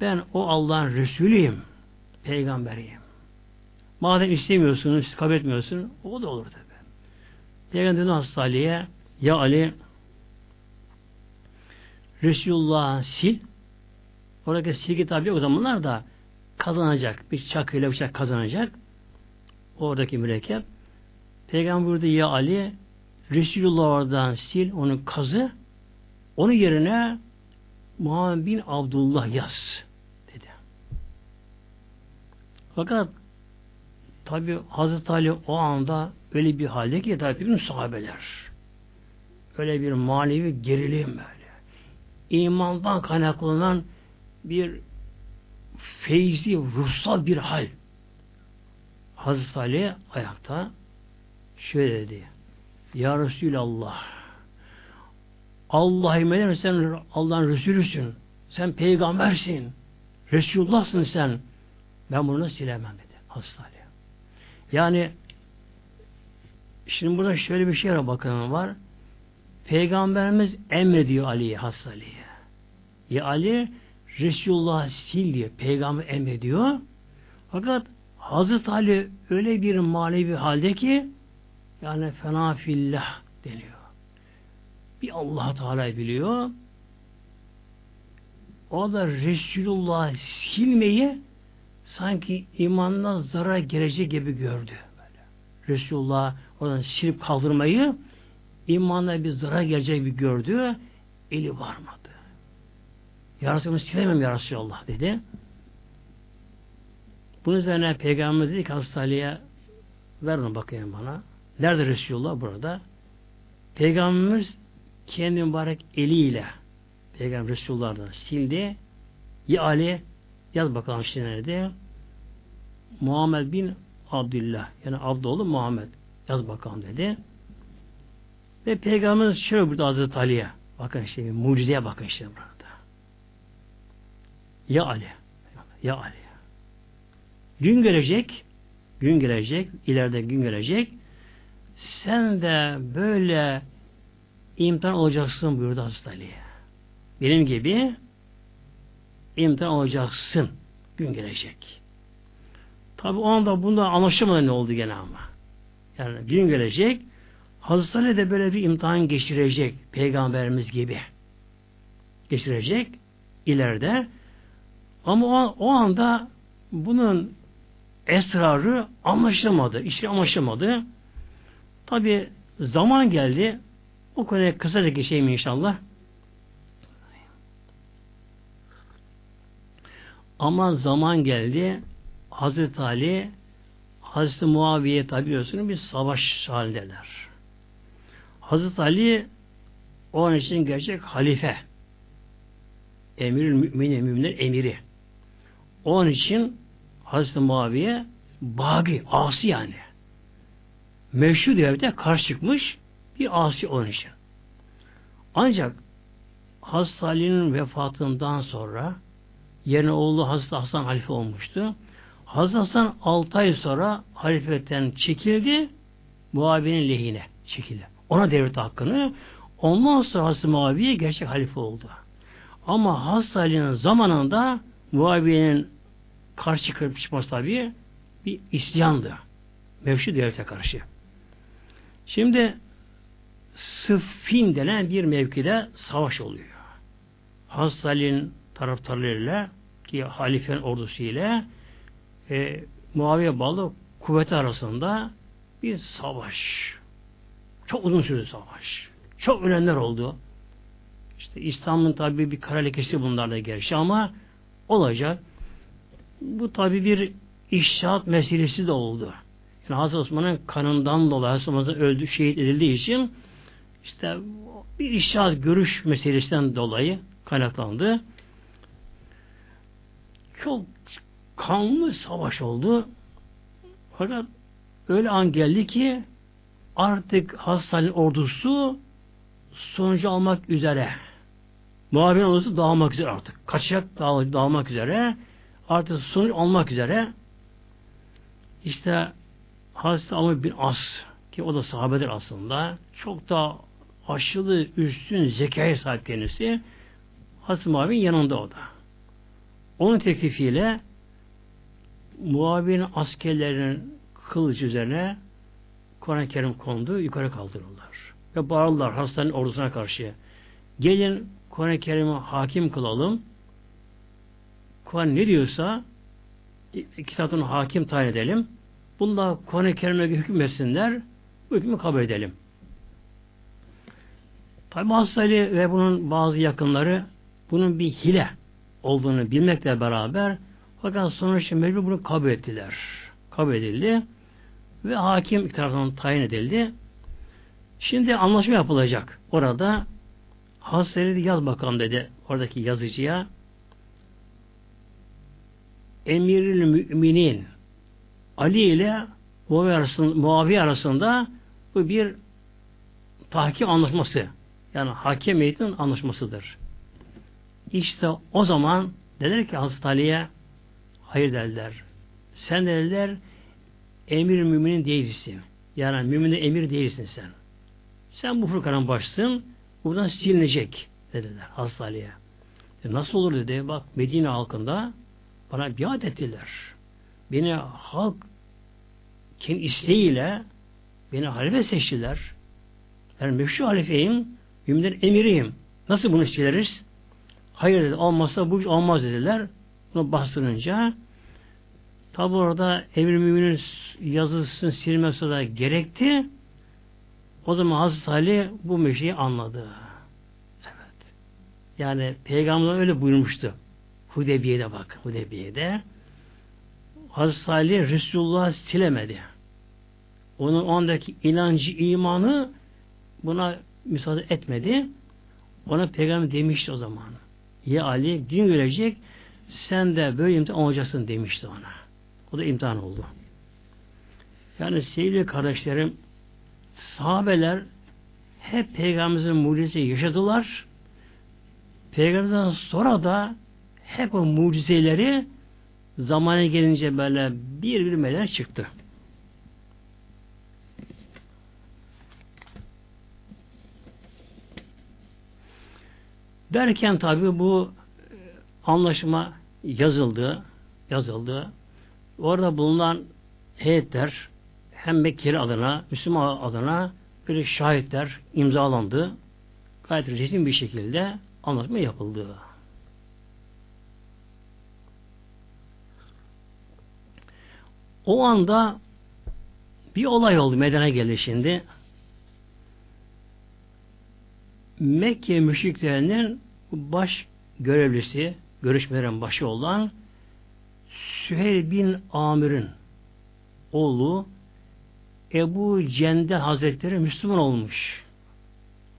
ben o Allah'ın Resulüyüm. Peygamberiyim. Madem istemiyorsunuz, kabul etmiyorsunuz, o da olur tabi. Peygamber Hazreti Ali'ye ya Ali Resulullah sil oradaki silgi tabi o zamanlar da kazanacak. Bir çakıyla bıçak kazanacak. Oradaki mürekkep. Peygamber buyurdu ya Ali Resulullah oradan sil onu kazı onun yerine Muhammed bin Abdullah yaz dedi. Fakat tabi Hazreti Ali o anda öyle bir halde ki tabi bütün sahabeler öyle bir manevi gerilim böyle. İmandan kaynaklanan bir feyzi, ruhsal bir hal. Hazreti Ali ayakta şöyle dedi. Ya Resulallah Allah'ım sen Allah'ın Resulüsün. Sen peygambersin. Resulullah'sın sen. Ben bunu silemem dedi. Ali. Yani şimdi burada şöyle bir şey bakın var. Peygamberimiz emrediyor Ali'ye, Hazreti Ali'ye. Ya Ali Resulullah sil diye peygamber emrediyor. Fakat Hazreti Ali öyle bir manevi halde ki yani fena fillah deniyor. Bir allah Teala biliyor. O da Resulullah silmeyi sanki imanına zarar gelecek gibi gördü. Resulullah oradan silip kaldırmayı imanına bir zarar gelecek gibi gördü. Eli varmadı. Ya Resulallah silemem ya Resulallah dedi. Bunun üzerine Peygamberimiz ki Hazreti ver onu bakayım bana. Nerede Resulullah? Burada. Peygamberimiz kendi mübarek eliyle Peygamber Resulullah'dan sildi. Ya Ali yaz bakalım işte nerede? Muhammed bin Abdullah yani Abdullah Muhammed yaz bakalım dedi. Ve Peygamberimiz şöyle burada Hazreti Ali'ye Bakın işte mucizeye bakın işte burada. Ya Ali. Ya Ali. Gün gelecek, gün gelecek, ileride gün gelecek. Sen de böyle imtihan olacaksın buyurdu Hazreti Ali. Benim gibi imtihan olacaksın. Gün gelecek. Tabi o anda bunda anlaşılmadı ne oldu gene ama. Yani gün gelecek Hazreti Ali de böyle bir imtihan geçirecek. Peygamberimiz gibi. Geçirecek ileride. Ama o, o anda bunun esrarı anlaşılmadı. işi anlaşılmadı. Tabi zaman geldi. O konuya kısaca geçeyim inşallah. Ama zaman geldi. Hazreti Ali Hazreti Muaviye tabi biliyorsunuz bir savaş halindeler. Hazreti Ali o için gerçek halife. Emirül müminin, müminler emiri. Onun için Hazreti Muaviye bagi, asi yani. Meşhur devlete karşı çıkmış bir asi onun için. Ancak Hazreti Ali'nin vefatından sonra yerine oğlu Hazreti Hasan halife olmuştu. Hazreti Hasan 6 ay sonra halifetten çekildi Muaviye'nin lehine çekildi. Ona devlet hakkını ondan sonra Hazreti Muaviye gerçek halife oldu. Ama Hazreti Ali'nin zamanında Muaviye'nin karşı çıkması tabi bir isyandı. Mevşi devlete karşı. Şimdi Sıffin denen bir mevkide savaş oluyor. Hazreti Ali'nin taraftarlarıyla ki halifenin ordusu ile e, Muaviye bağlı kuvveti arasında bir savaş. Çok uzun sürdü savaş. Çok ölenler oldu. İşte İslam'ın tabi bir kara lekesi bunlarda gerçi ama olacak. Bu tabi bir işaret meselesi de oldu. Yani Hazreti Osman'ın kanından dolayı Hazreti Osman öldü, şehit edildiği için işte bir işaret görüş meselesinden dolayı kaynaklandı. Çok kanlı savaş oldu. Fakat öyle an geldi ki artık Hasan'ın ordusu sonucu almak üzere. Muhabir ordusu dağılmak üzere artık. Kaçacak dağıl dağılmak üzere. Artık sonuç almak üzere. İşte Hazreti Amr bin As ki o da sahabedir aslında. Çok da aşılı, üstün, zekaya sahip kendisi. Hazreti Muaviye'nin yanında o da. Onun teklifiyle Muaviye'nin askerlerinin kılıç üzerine Kur'an-ı Kerim kondu, yukarı kaldırırlar. Ve bağırırlar hastanın ordusuna karşı. Gelin Kur'an-ı Kerim'e hakim kılalım. Kur'an ne diyorsa kitabın hakim tayin edelim. Bunda Kur'an-ı Kerim'e hüküm etsinler. Bu hükmü kabul edelim. Tabi Hazreti ve bunun bazı yakınları bunun bir hile olduğunu bilmekle beraber fakat sonuçta mecbur bunu kabul ettiler. Kabul edildi ve hakim tarafından tayin edildi. Şimdi anlaşma yapılacak. Orada Hazreti yaz bakalım dedi oradaki yazıcıya. Emirül Müminin Ali ile Muaviye arasında, bu bir tahkim anlaşması. Yani hakem heyetinin anlaşmasıdır. İşte o zaman dediler ki Hazreti Ali'ye hayır dediler. Sen dediler emir müminin değilsin. Yani müminin emir değilsin sen. Sen bu fırkanın başsın. Buradan silinecek dediler Hazreti Ali'ye. E nasıl olur dedi. Bak Medine halkında bana biat ettiler. Beni halk kendi isteğiyle beni halife seçtiler. Ben meşru halifeyim. Müminlerin emiriyim. Nasıl bunu sileriz? Hayır dedi. Olmazsa bu iş olmaz dediler. Bunu bastırınca tabi orada emir müminin yazısını silmesi da gerekti. O zaman Hazreti Ali bu meşreyi anladı. Evet. Yani Peygamber öyle buyurmuştu. Hudeybiye'de bak. Hudeybiye'de. Hazreti Ali Resulullah silemedi. Onun ondaki inancı, imanı buna müsaade etmedi. Ona peygamber demişti o zaman. Ya Ali gün gelecek sen de böyle imtihan olacaksın demişti ona. O da imtihan oldu. Yani sevgili kardeşlerim sahabeler hep peygamberimizin mucizesi yaşadılar Peygamberden sonra da hep o mucizeleri zamanı gelince böyle bir bir meydana çıktı. Derken tabi bu e, anlaşma yazıldı, yazıldı. Orada bulunan heyetler hem Mekkeli adına, Müslüman adına bir şahitler imzalandı. Gayet resmi bir şekilde anlaşma yapıldı. O anda bir olay oldu. Medine geldi şimdi. Mekke müşriklerinin baş görevlisi, görüşmelerin başı olan Süheyl bin Amir'in oğlu Ebu Cendel Hazretleri Müslüman olmuş.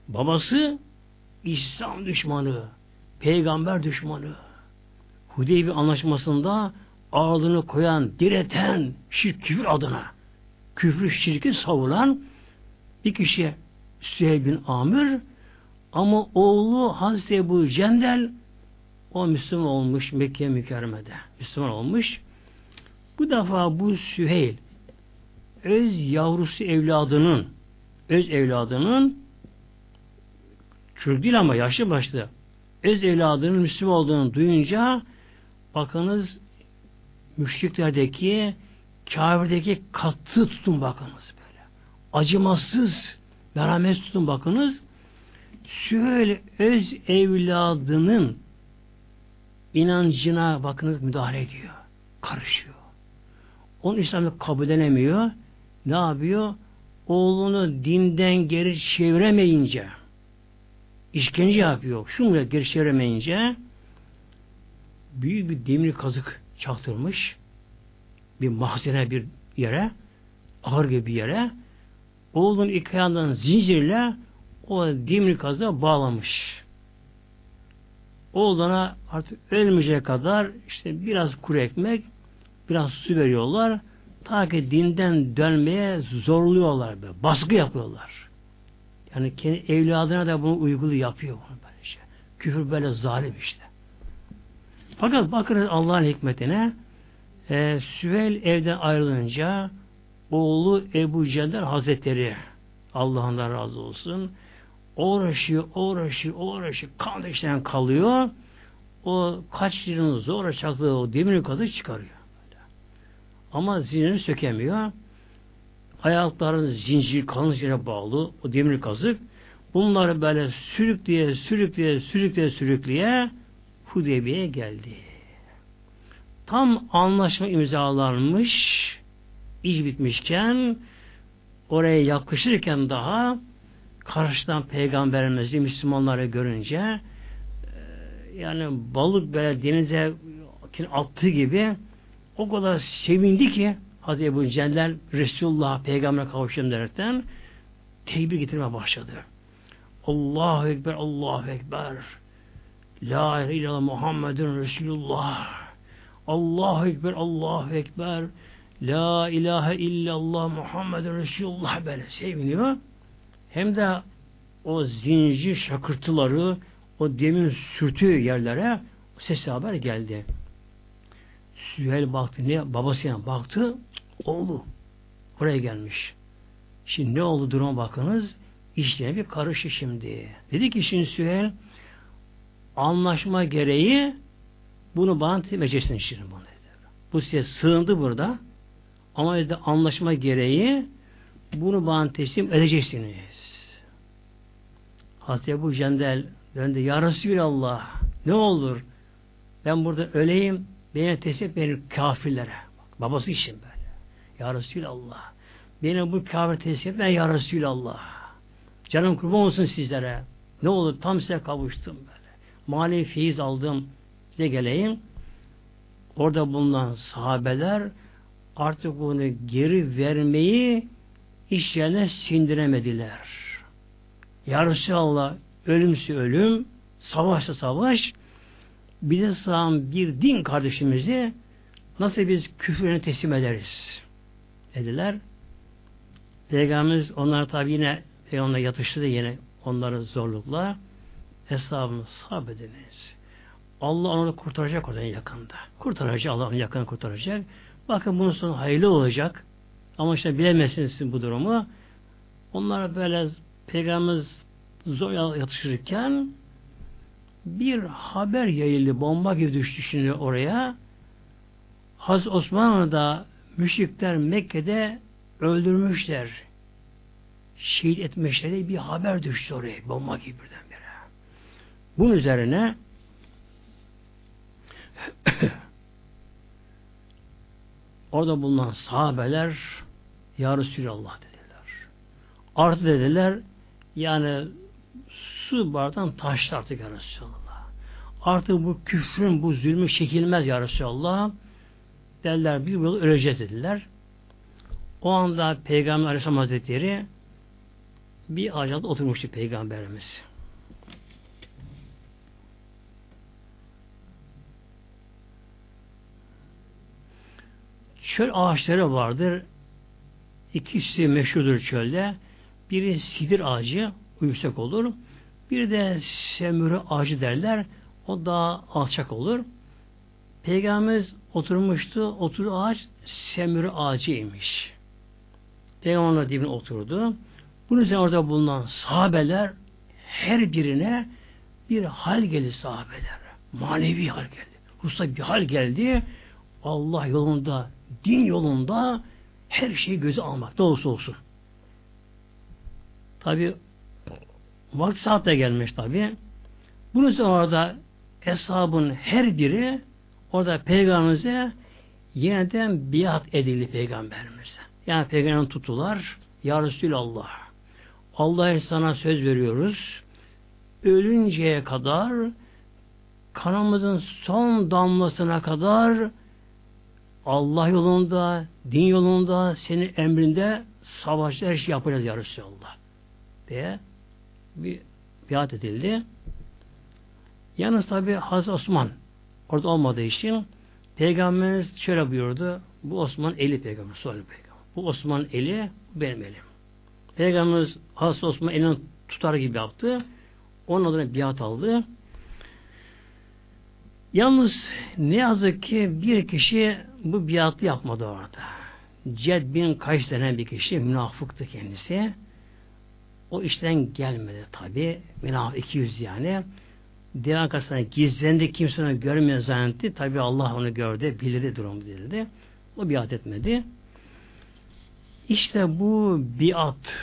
Babası İslam düşmanı, peygamber düşmanı. Hudeybi anlaşmasında ağırlığını koyan, direten, şirk küfür adına küfrü şirki savunan bir kişi Süheyl bin Amir ama oğlu Hazreti Ebu Cendel o Müslüman olmuş Mekke mükerremede. Müslüman olmuş. Bu defa bu Süheyl öz yavrusu evladının öz evladının çocuk değil ama yaşlı başlı öz evladının Müslüman olduğunu duyunca bakınız müşriklerdeki Kabe'deki katı tutun bakınız böyle. Acımasız merhamet tutun bakınız. Şöyle öz evladının inancına bakınız müdahale ediyor. Karışıyor. Onun İslam'ı kabul edemiyor. Ne yapıyor? Oğlunu dinden geri çeviremeyince işkence yapıyor. Şunu geri çeviremeyince büyük bir demir kazık çaktırmış bir mahzene bir yere ağır gibi bir yere oğlun iki ayağından zincirle o demir kazığa bağlamış. Oğluna artık ölmeyecek kadar işte biraz kuru ekmek biraz su veriyorlar. Ta ki dinden dönmeye zorluyorlar. Böyle, baskı yapıyorlar. Yani kendi evladına da bunu uygulu yapıyor. Bunu böyle şey. Küfür böyle zalim işte. Fakat bakın Allah'ın hikmetine e, Süveyl evden ayrılınca oğlu Ebu Cender Hazretleri Allah'ından razı olsun uğraşıyor, uğraşıyor, uğraşıyor. Kan işten kalıyor. O kaç yılın zor çaktığı o demir kazı çıkarıyor. Ama zincirini sökemiyor. Ayakların zincir kalın zincire bağlı o demir kazık. Bunları böyle sürükleye, sürükleye, sürükleye, sürükleye Hudeybiye'ye geldi. Tam anlaşma imzalanmış, iş bitmişken oraya yaklaşırken daha karşıdan peygamberimizi Müslümanları görünce e, yani balık böyle denize attığı gibi o kadar sevindi ki Hazreti Ebu Cellal Resulullah peygamber kavuştum derekten tekbir getirmeye başladı. Allahu Ekber, Allahu Ekber. La ilahe illallah Muhammedun Resulullah. Allahu Ekber, Allahu Ekber. La ilahe illallah Muhammedun Resulullah böyle seviniyor. Hem de o zincir şakırtıları, o demin sürtüğü yerlere ses haber geldi. Süheyl baktı ne? Babasına baktı. Oğlu. Oraya gelmiş. Şimdi ne oldu duruma bakınız. İşte bir karışı şimdi. Dedi ki şimdi Süheyl anlaşma gereği bunu bana edeceksin şimdi bunu. Bu size sığındı burada. Ama dedi anlaşma gereği bunu bana teslim edeceksiniz. Hazreti Ebu Cendel döndü. Ya Resulallah ne olur ben burada öleyim beni teslim benim kafirlere. Babası için böyle. Ya Resulallah beni bu kafir teslim ben Ya Resulallah. Canım kurban olsun sizlere. Ne olur tam size kavuştum böyle. Mali feyiz aldım. Size geleyim. Orada bulunan sahabeler artık bunu geri vermeyi iş yerine sindiremediler. Ya Resulallah ölümsü ölüm, savaşsa savaş, bize sağan bir din kardeşimizi nasıl biz küfrüne teslim ederiz? Dediler. Peygamberimiz onlar tabi yine Peygamber'e yatıştı da yine onları zorlukla. hesabını sabrediniz. Allah onu kurtaracak oradan yakında. Kurtaracak, Allah onu yakında kurtaracak. Bakın bunun sonu hayırlı olacak. Ama işte bilemezsiniz bu durumu. Onlara böyle Peygamberimiz zor yatışırken bir haber yayıldı. Bomba gibi düştü şimdi oraya. Haz Osman'ı da müşrikler Mekke'de öldürmüşler. Şehit etmişler diye bir haber düştü oraya. Bomba gibi birdenbire. Bunun üzerine [COUGHS] orada bulunan sahabeler Ya Resulallah dediler. Artı dediler yani su bardan taştı artık Ya Resulallah. Artık bu küfrün, bu zulmü çekilmez Ya Resulallah. Derler bir yıl öleceğiz dediler. O anda Peygamber Aleyhisselam Hazretleri bir altında oturmuştu Peygamberimiz. Çöl ağaçları vardır. İkisi meşhurdur çölde. Biri sidir ağacı, yüksek olur. Bir de semürü ağacı derler. O daha alçak olur. Peygamberimiz oturmuştu. Otur ağaç semürü ağacıymış. Peygamberler dibine oturdu. Bunun üzerine orada bulunan sahabeler her birine bir hal geldi sahabeler. Manevi hal geldi. Ruhsal bir hal geldi. Allah yolunda, din yolunda her şeyi göze almak. Ne olursa olsun. Tabi vakti saatte gelmiş tabi. Bunun için orada hesabın her biri orada peygamberimize yeniden biat edildi peygamberimize. Yani peygamberin tutular Ya Resulallah Allah'a sana söz veriyoruz. Ölünceye kadar kanımızın son damlasına kadar Allah yolunda, din yolunda, senin emrinde savaşta her şey yapacağız ya Resulallah. Diye bir biat edildi. Yalnız tabi Hazreti Osman orada olmadığı için Peygamberimiz şöyle buyurdu. Bu Osman eli peygamber, sonra peygamber. Bu Osman eli, benim elim. Peygamberimiz Hazreti Osman elini tutar gibi yaptı. Onun adına biat aldı. Yalnız ne yazık ki bir kişi bu biatı yapmadı orada. Ced bin Kays denen bir kişi münafıktı kendisi. O işten gelmedi tabi. Münafık 200 yani. Diğer arkasına gizlendi kimse onu görmüyor zannetti. Tabi Allah onu gördü, bilirdi durum dedi. O biat etmedi. İşte bu biat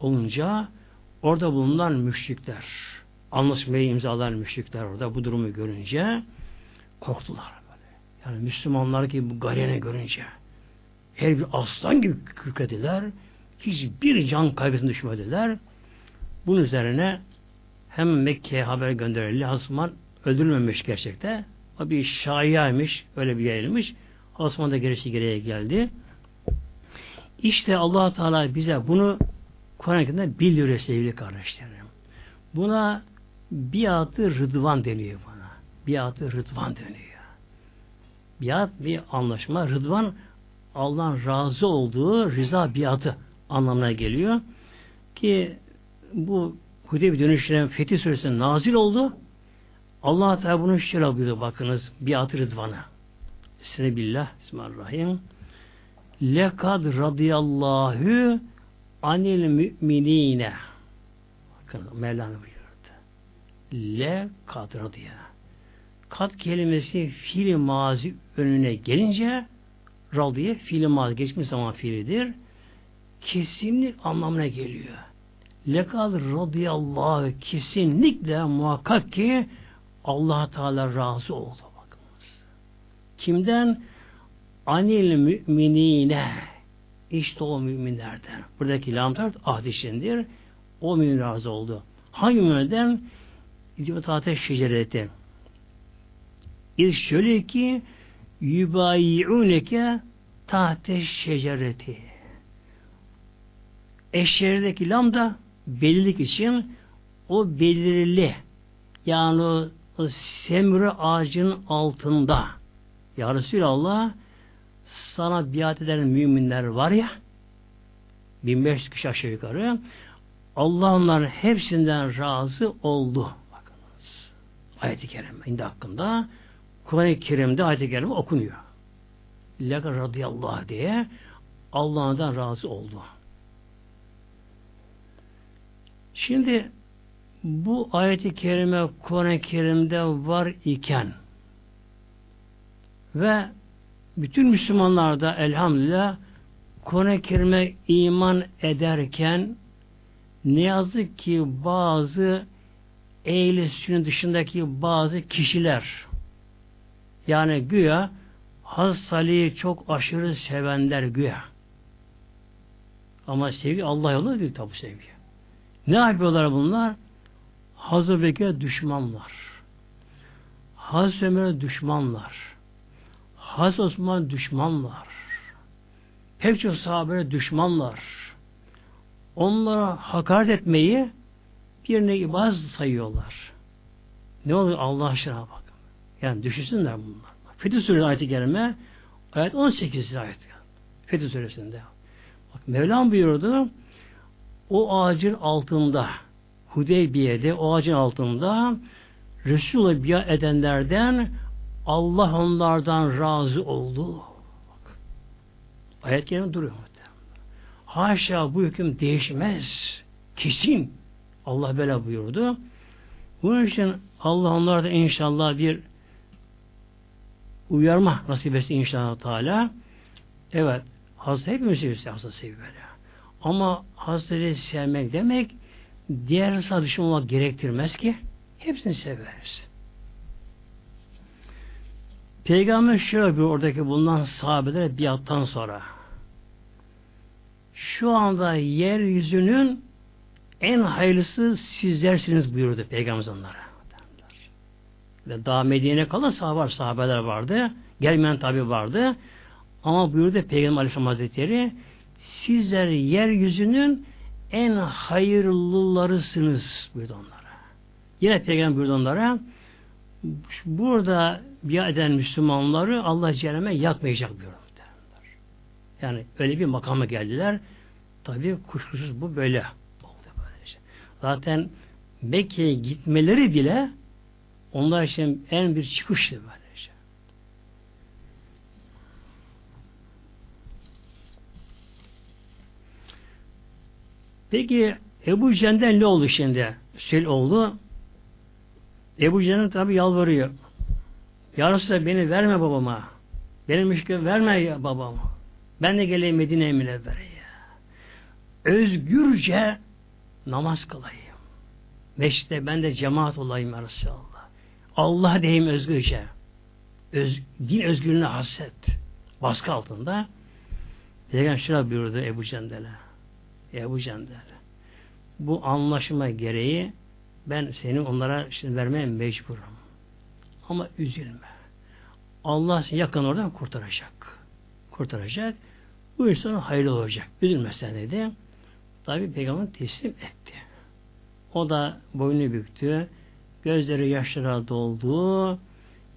olunca orada bulunan müşrikler anlaşmayı imzalar müşrikler orada bu durumu görünce korktular. Yani Müslümanlar ki bu garene görünce her bir aslan gibi kükrediler. Hiçbir can kaybetini düşmediler. Bunun üzerine hem Mekke'ye haber gönderildi. Osman öldürülmemiş gerçekte. O bir şaiyaymış. Öyle bir yayılmış. Osman da gerisi geriye geldi. İşte allah Teala bize bunu Kur'an-ı bildiriyor sevgili kardeşlerim. Buna biatı rıdvan deniyor bana. Biatı rıdvan deniyor. Biat bir anlaşma. Rıdvan Allah'ın razı olduğu rıza biatı anlamına geliyor. Ki bu Hudeybi dönüştüren Fetih Suresi'nin nazil oldu. Allah Teala bunu şöyle buyuruyor bakınız biat-ı rıdvana. Bismillah, Bismillahirrahmanirrahim. Lekad radıyallahu anil müminine. Bakın Mevlana buyuruyor le kad radıya. Kat kelimesi fiil mazi önüne gelince radıya fiil mazi geçmiş zaman fiilidir. Kesinlik anlamına geliyor. Lekad radıyallahu kesinlikle muhakkak ki allah Teala razı oldu. Bakınız. Kimden? Anil müminine işte o müminlerden. Buradaki lam tart ahdişindir. O mümin razı oldu. Hangi müminden? İcmatate şecereti. İz şöyle ki yubayi'uneke tahte şecereti. Eşşerideki lam da belirlik için o belirli yani o, o semre ağacının altında Ya Resulallah sana biat eden müminler var ya 1500 kişi aşağı yukarı Allah onların hepsinden razı oldu. Bakınız. Ayet-i Kerime indi hakkında Kur'an-ı Kerim'de ayet-i kerime okunuyor. Laka radıyallahu diye Allah'tan razı oldu. Şimdi bu ayet-i kerime Kur'an-ı Kerim'de var iken ve bütün Müslümanlar da elhamdülillah Kur'an-ı Kerim'e iman ederken ne yazık ki bazı ehl dışındaki bazı kişiler yani güya Hazreti Ali'yi çok aşırı sevenler güya. Ama sevgi Allah yolu değil tabi sevgi. Ne yapıyorlar bunlar? Hazreti Bekir'e düşmanlar. Hazreti Ömer'e düşmanlar. Hazreti Osman düşmanlar. Pek çok sahabeye düşmanlar. Onlara hakaret etmeyi bir nevi sayıyorlar. Ne oluyor Allah aşkına bak. Yani düşünsünler bunlar. Fetih Suresi ayeti gelme ayet 18. ayet. Fetih Suresi'nde. Bak Mevlam buyurdu o ağacın altında Hudeybiye'de o ağacın altında Resul'ü biat edenlerden Allah onlardan razı oldu. Bak. Ayet gelme duruyor. Haşa bu hüküm değişmez. Kesin. Allah böyle buyurdu. Bunun için Allah onlarda inşallah bir uyarma nasip etsin inşallah Teala. Evet, hasta hepimiz seviyoruz hasta seviyor böyle. Ama hastayı sevmek demek diğer dışı olmak gerektirmez ki hepsini severiz. Peygamber şöyle bir oradaki bulunan sahabeler biattan sonra şu anda yeryüzünün en hayırlısı sizlersiniz buyurdu Peygamber onlara. Daha Medine'ye kalan sahabeler, sahabeler vardı. Gelmeyen tabi vardı. Ama buyurdu Peygamber Aleyhisselam Hazretleri sizler yeryüzünün en hayırlılarısınız buyurdu onlara. Yine Peygamber buyurdu onlara burada biat eden Müslümanları Allah cehenneme yakmayacak buyurdu. Yani öyle bir makama geldiler. Tabi kuşkusuz bu böyle. Zaten Mekke'ye gitmeleri bile onlar için en bir çıkıştı böylece. Peki Ebu Cendel ne oldu şimdi? Sel oldu. Ebu Cendel tabi yalvarıyor. Ya Resulallah beni verme babama. Benim müşkül verme ya babam. Ben de geleyim Medine'ye münevvere ya. Özgürce namaz kılayım. Meşte ben de cemaat olayım ya Resulallah. Allah deyim özgürce. Öz, din özgürlüğüne hasret. Baskı altında. Peygamber şuna buyurdu Ebu Cendel'e. Ebu Cendel. Bu anlaşma gereği ben seni onlara şimdi vermeye mecburum. Ama üzülme. Allah seni yakın oradan kurtaracak. Kurtaracak. Bu insan hayırlı olacak. Üzülme sen dedi. Tabi peygamber teslim etti. O da boynu büktü. Gözleri yaşlara doldu.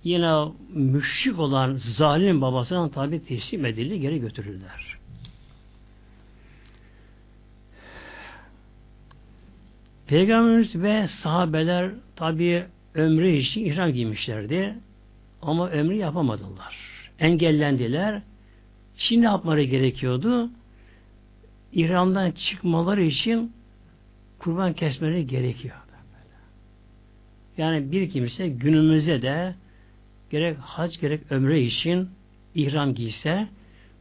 Yine müşrik olan zalim babasından tabi teslim edildi, geri götürüldüler. Peygamberimiz ve sahabeler tabi ömrü için ihram giymişlerdi. Ama ömrü yapamadılar. Engellendiler. Şimdi ne yapmaları gerekiyordu? İhramdan çıkmaları için kurban kesmeleri gerekiyor. Yani bir kimse günümüzde de gerek hac gerek ömre için ihram giyse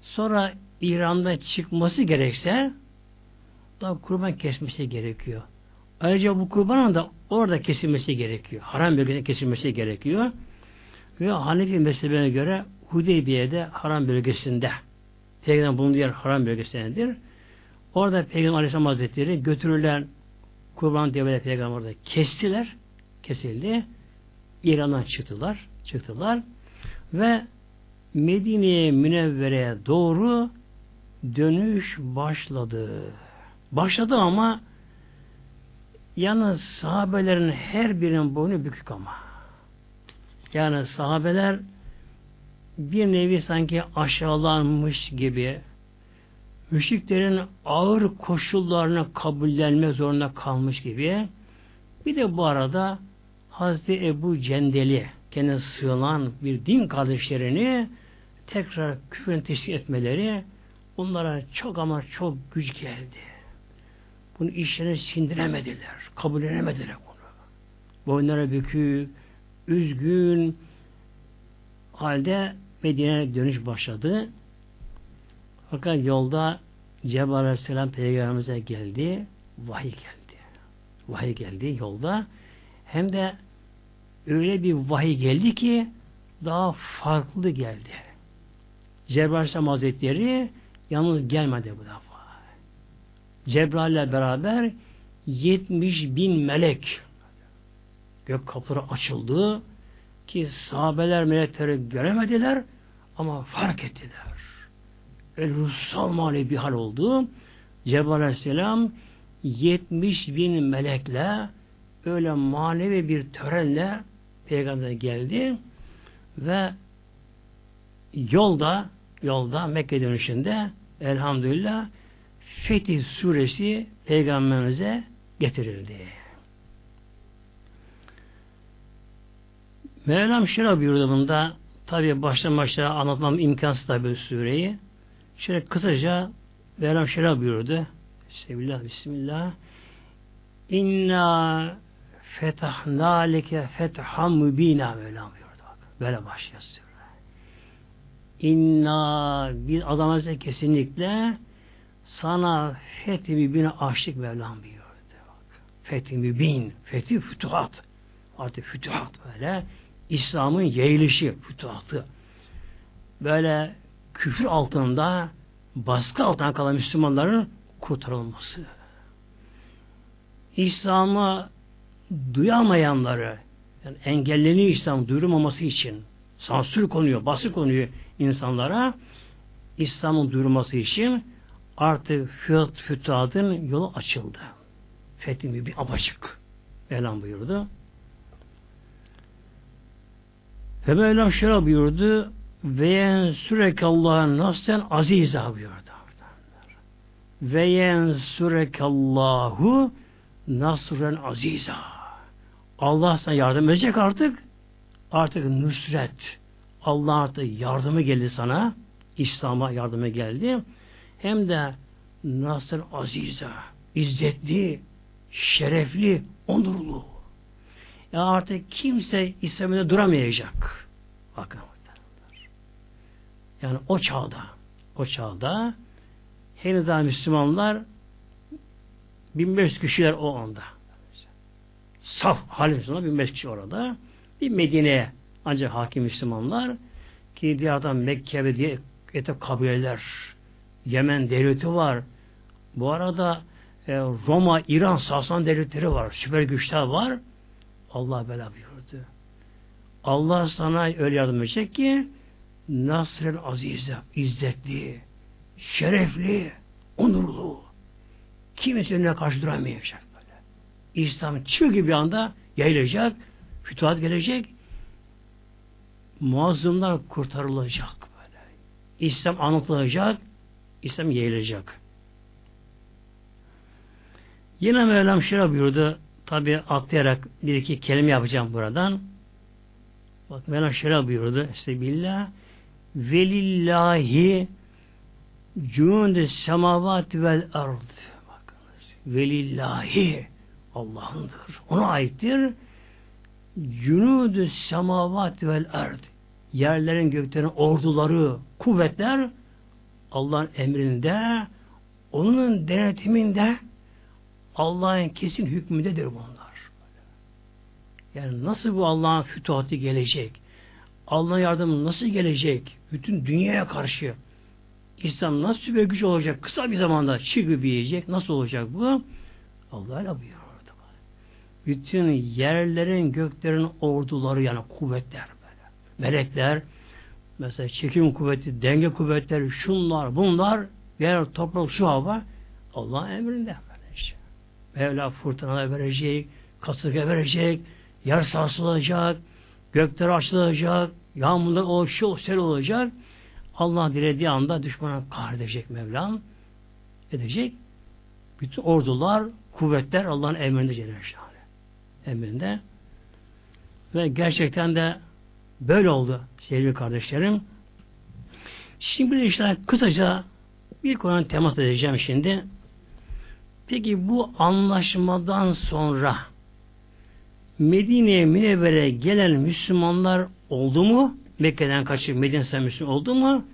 sonra ihramdan çıkması gerekse da kurban kesmesi gerekiyor. Ayrıca bu kurbanın da orada kesilmesi gerekiyor. Haram bölgesinde kesilmesi gerekiyor. Ve Hanefi mezhebine göre Hudeybiye'de haram bölgesinde Peygamber bulunduğu yer haram bölgesindedir. Orada Peygamber Aleyhisselam Hazretleri götürülen kurban develeri Peygamber'de kestiler kesildi. İran'dan çıktılar. Çıktılar. Ve Medine'ye Münevvere'ye doğru dönüş başladı. Başladı ama yalnız sahabelerin her birinin boynu bükük ama. Yani sahabeler bir nevi sanki aşağılanmış gibi müşriklerin ağır koşullarına kabullenme zorunda kalmış gibi bir de bu arada Hazreti Ebu Cendeli kendine sığınan bir din kardeşlerini tekrar küfrün teşkil etmeleri onlara çok ama çok güç geldi. Bunu işlerine sindiremediler. Kabullenemediler bunu. Boynlara bükük, üzgün halde Medine'ye dönüş başladı. Fakat yolda Cebrail Aleyhisselam Peygamberimize geldi. Vahiy geldi. Vahiy geldi yolda. Hem de öyle bir vahiy geldi ki daha farklı geldi. Cebrail Aleyhisselam Hazretleri yalnız gelmedi bu defa. Cebrail ile beraber 70 bin melek gök kapıları açıldı ki sahabeler melekleri göremediler ama fark ettiler. El ruhsal mali bir hal oldu. Cebrail Aleyhisselam 70 bin melekle öyle manevi bir törenle peygamber geldi ve yolda yolda Mekke dönüşünde elhamdülillah Fetih suresi peygamberimize getirildi. Mevlam şöyle buyurdu bunda tabi baştan başa anlatmam imkansız tabi sureyi. Şöyle kısaca Mevlam şöyle buyurdu. Bismillah, Bismillah. İnna fetahna leke fetham mübina Mevlam buyurdu. Böyle başlıyor sure. İnna bir adamımıza kesinlikle sana fethi mübine açtık Mevlam buyurdu. Bak. Fethi mübin, fethi fütuhat. Artık fütuhat böyle. İslam'ın yayılışı, fütuhatı. Böyle küfür altında baskı altına kalan Müslümanların kurtarılması. İslam'ı duyamayanları yani engelleniyor İslam duyurmaması için sansür konuyor, baskı konuyor insanlara İslam'ın duyurması için artık füt fütuhatın yolu açıldı. Fethi bir apaçık. Mevlam buyurdu. Ve Mevlam şöyle buyurdu ve sürekallahu nasden aziza buyurdu. Ve yen sürekallahu nasren aziza. Allah sana yardım edecek artık. Artık nusret. Allah artık yardımı geldi sana. İslam'a yardımı geldi. Hem de nasr aziza. İzzetli, şerefli, onurlu. Ya artık kimse İslam'da duramayacak. Bakın. Yani o çağda, o çağda henüz daha Müslümanlar 1500 kişiler o anda. Saf halim Müslümanlar 1500 kişi orada. Bir Medine'ye ancak hakim Müslümanlar ki diğerden Mekke ve diye ete kabileler Yemen devleti var. Bu arada e, Roma, İran, Sassan devletleri var. Süper güçler var. Allah bela buyurdu. Allah sana öyle yardım edecek ki Nasrel azize, izzetli, şerefli, onurlu. Kimse önüne karşı duramayacak. İslam çığ gibi bir anda yayılacak, fütuhat gelecek, muazzımlar kurtarılacak böyle. İslam anlatılacak, İslam yayılacak. Yine Mevlam şöyle buyurdu, tabi atlayarak bir iki kelime yapacağım buradan. Bak Mevlam şöyle buyurdu, Estağfirullah. Velillahi cunde semavat vel ard. Bakınız. Velillahi Allah'ındır. Ona aittir. Cunudu semavat vel ard. Yerlerin göklerin orduları, kuvvetler Allah'ın emrinde, onun denetiminde, Allah'ın kesin hükmündedir bunlar. Yani nasıl bu Allah'ın fütuhatı gelecek? Allah'ın yardımı nasıl gelecek? Bütün dünyaya karşı İslam nasıl süper güç olacak? Kısa bir zamanda çığ gibi büyüyecek. Nasıl olacak bu? Allah ile buyuruyor. Bütün yerlerin, göklerin orduları yani kuvvetler böyle. Melekler, mesela çekim kuvveti, denge kuvvetleri, şunlar, bunlar, yer, toprak, su, hava Allah'ın emrinde böyle. Mevla fırtına verecek, kasırga verecek, yer sarsılacak, gökler açılacak, yağmurlar oluşuyor, sel olacak. Allah dilediği anda düşmana kahredecek Mevlam. edecek. Bütün ordular, kuvvetler Allah'ın emrinde Cenab-ı Emrinde. Ve gerçekten de böyle oldu sevgili kardeşlerim. Şimdi işte kısaca bir konuya temas edeceğim şimdi. Peki bu anlaşmadan sonra Medine'ye Münevvere gelen Müslümanlar oldu mu? Mekke'den kaçıp Medine'den Müslüman oldu mu?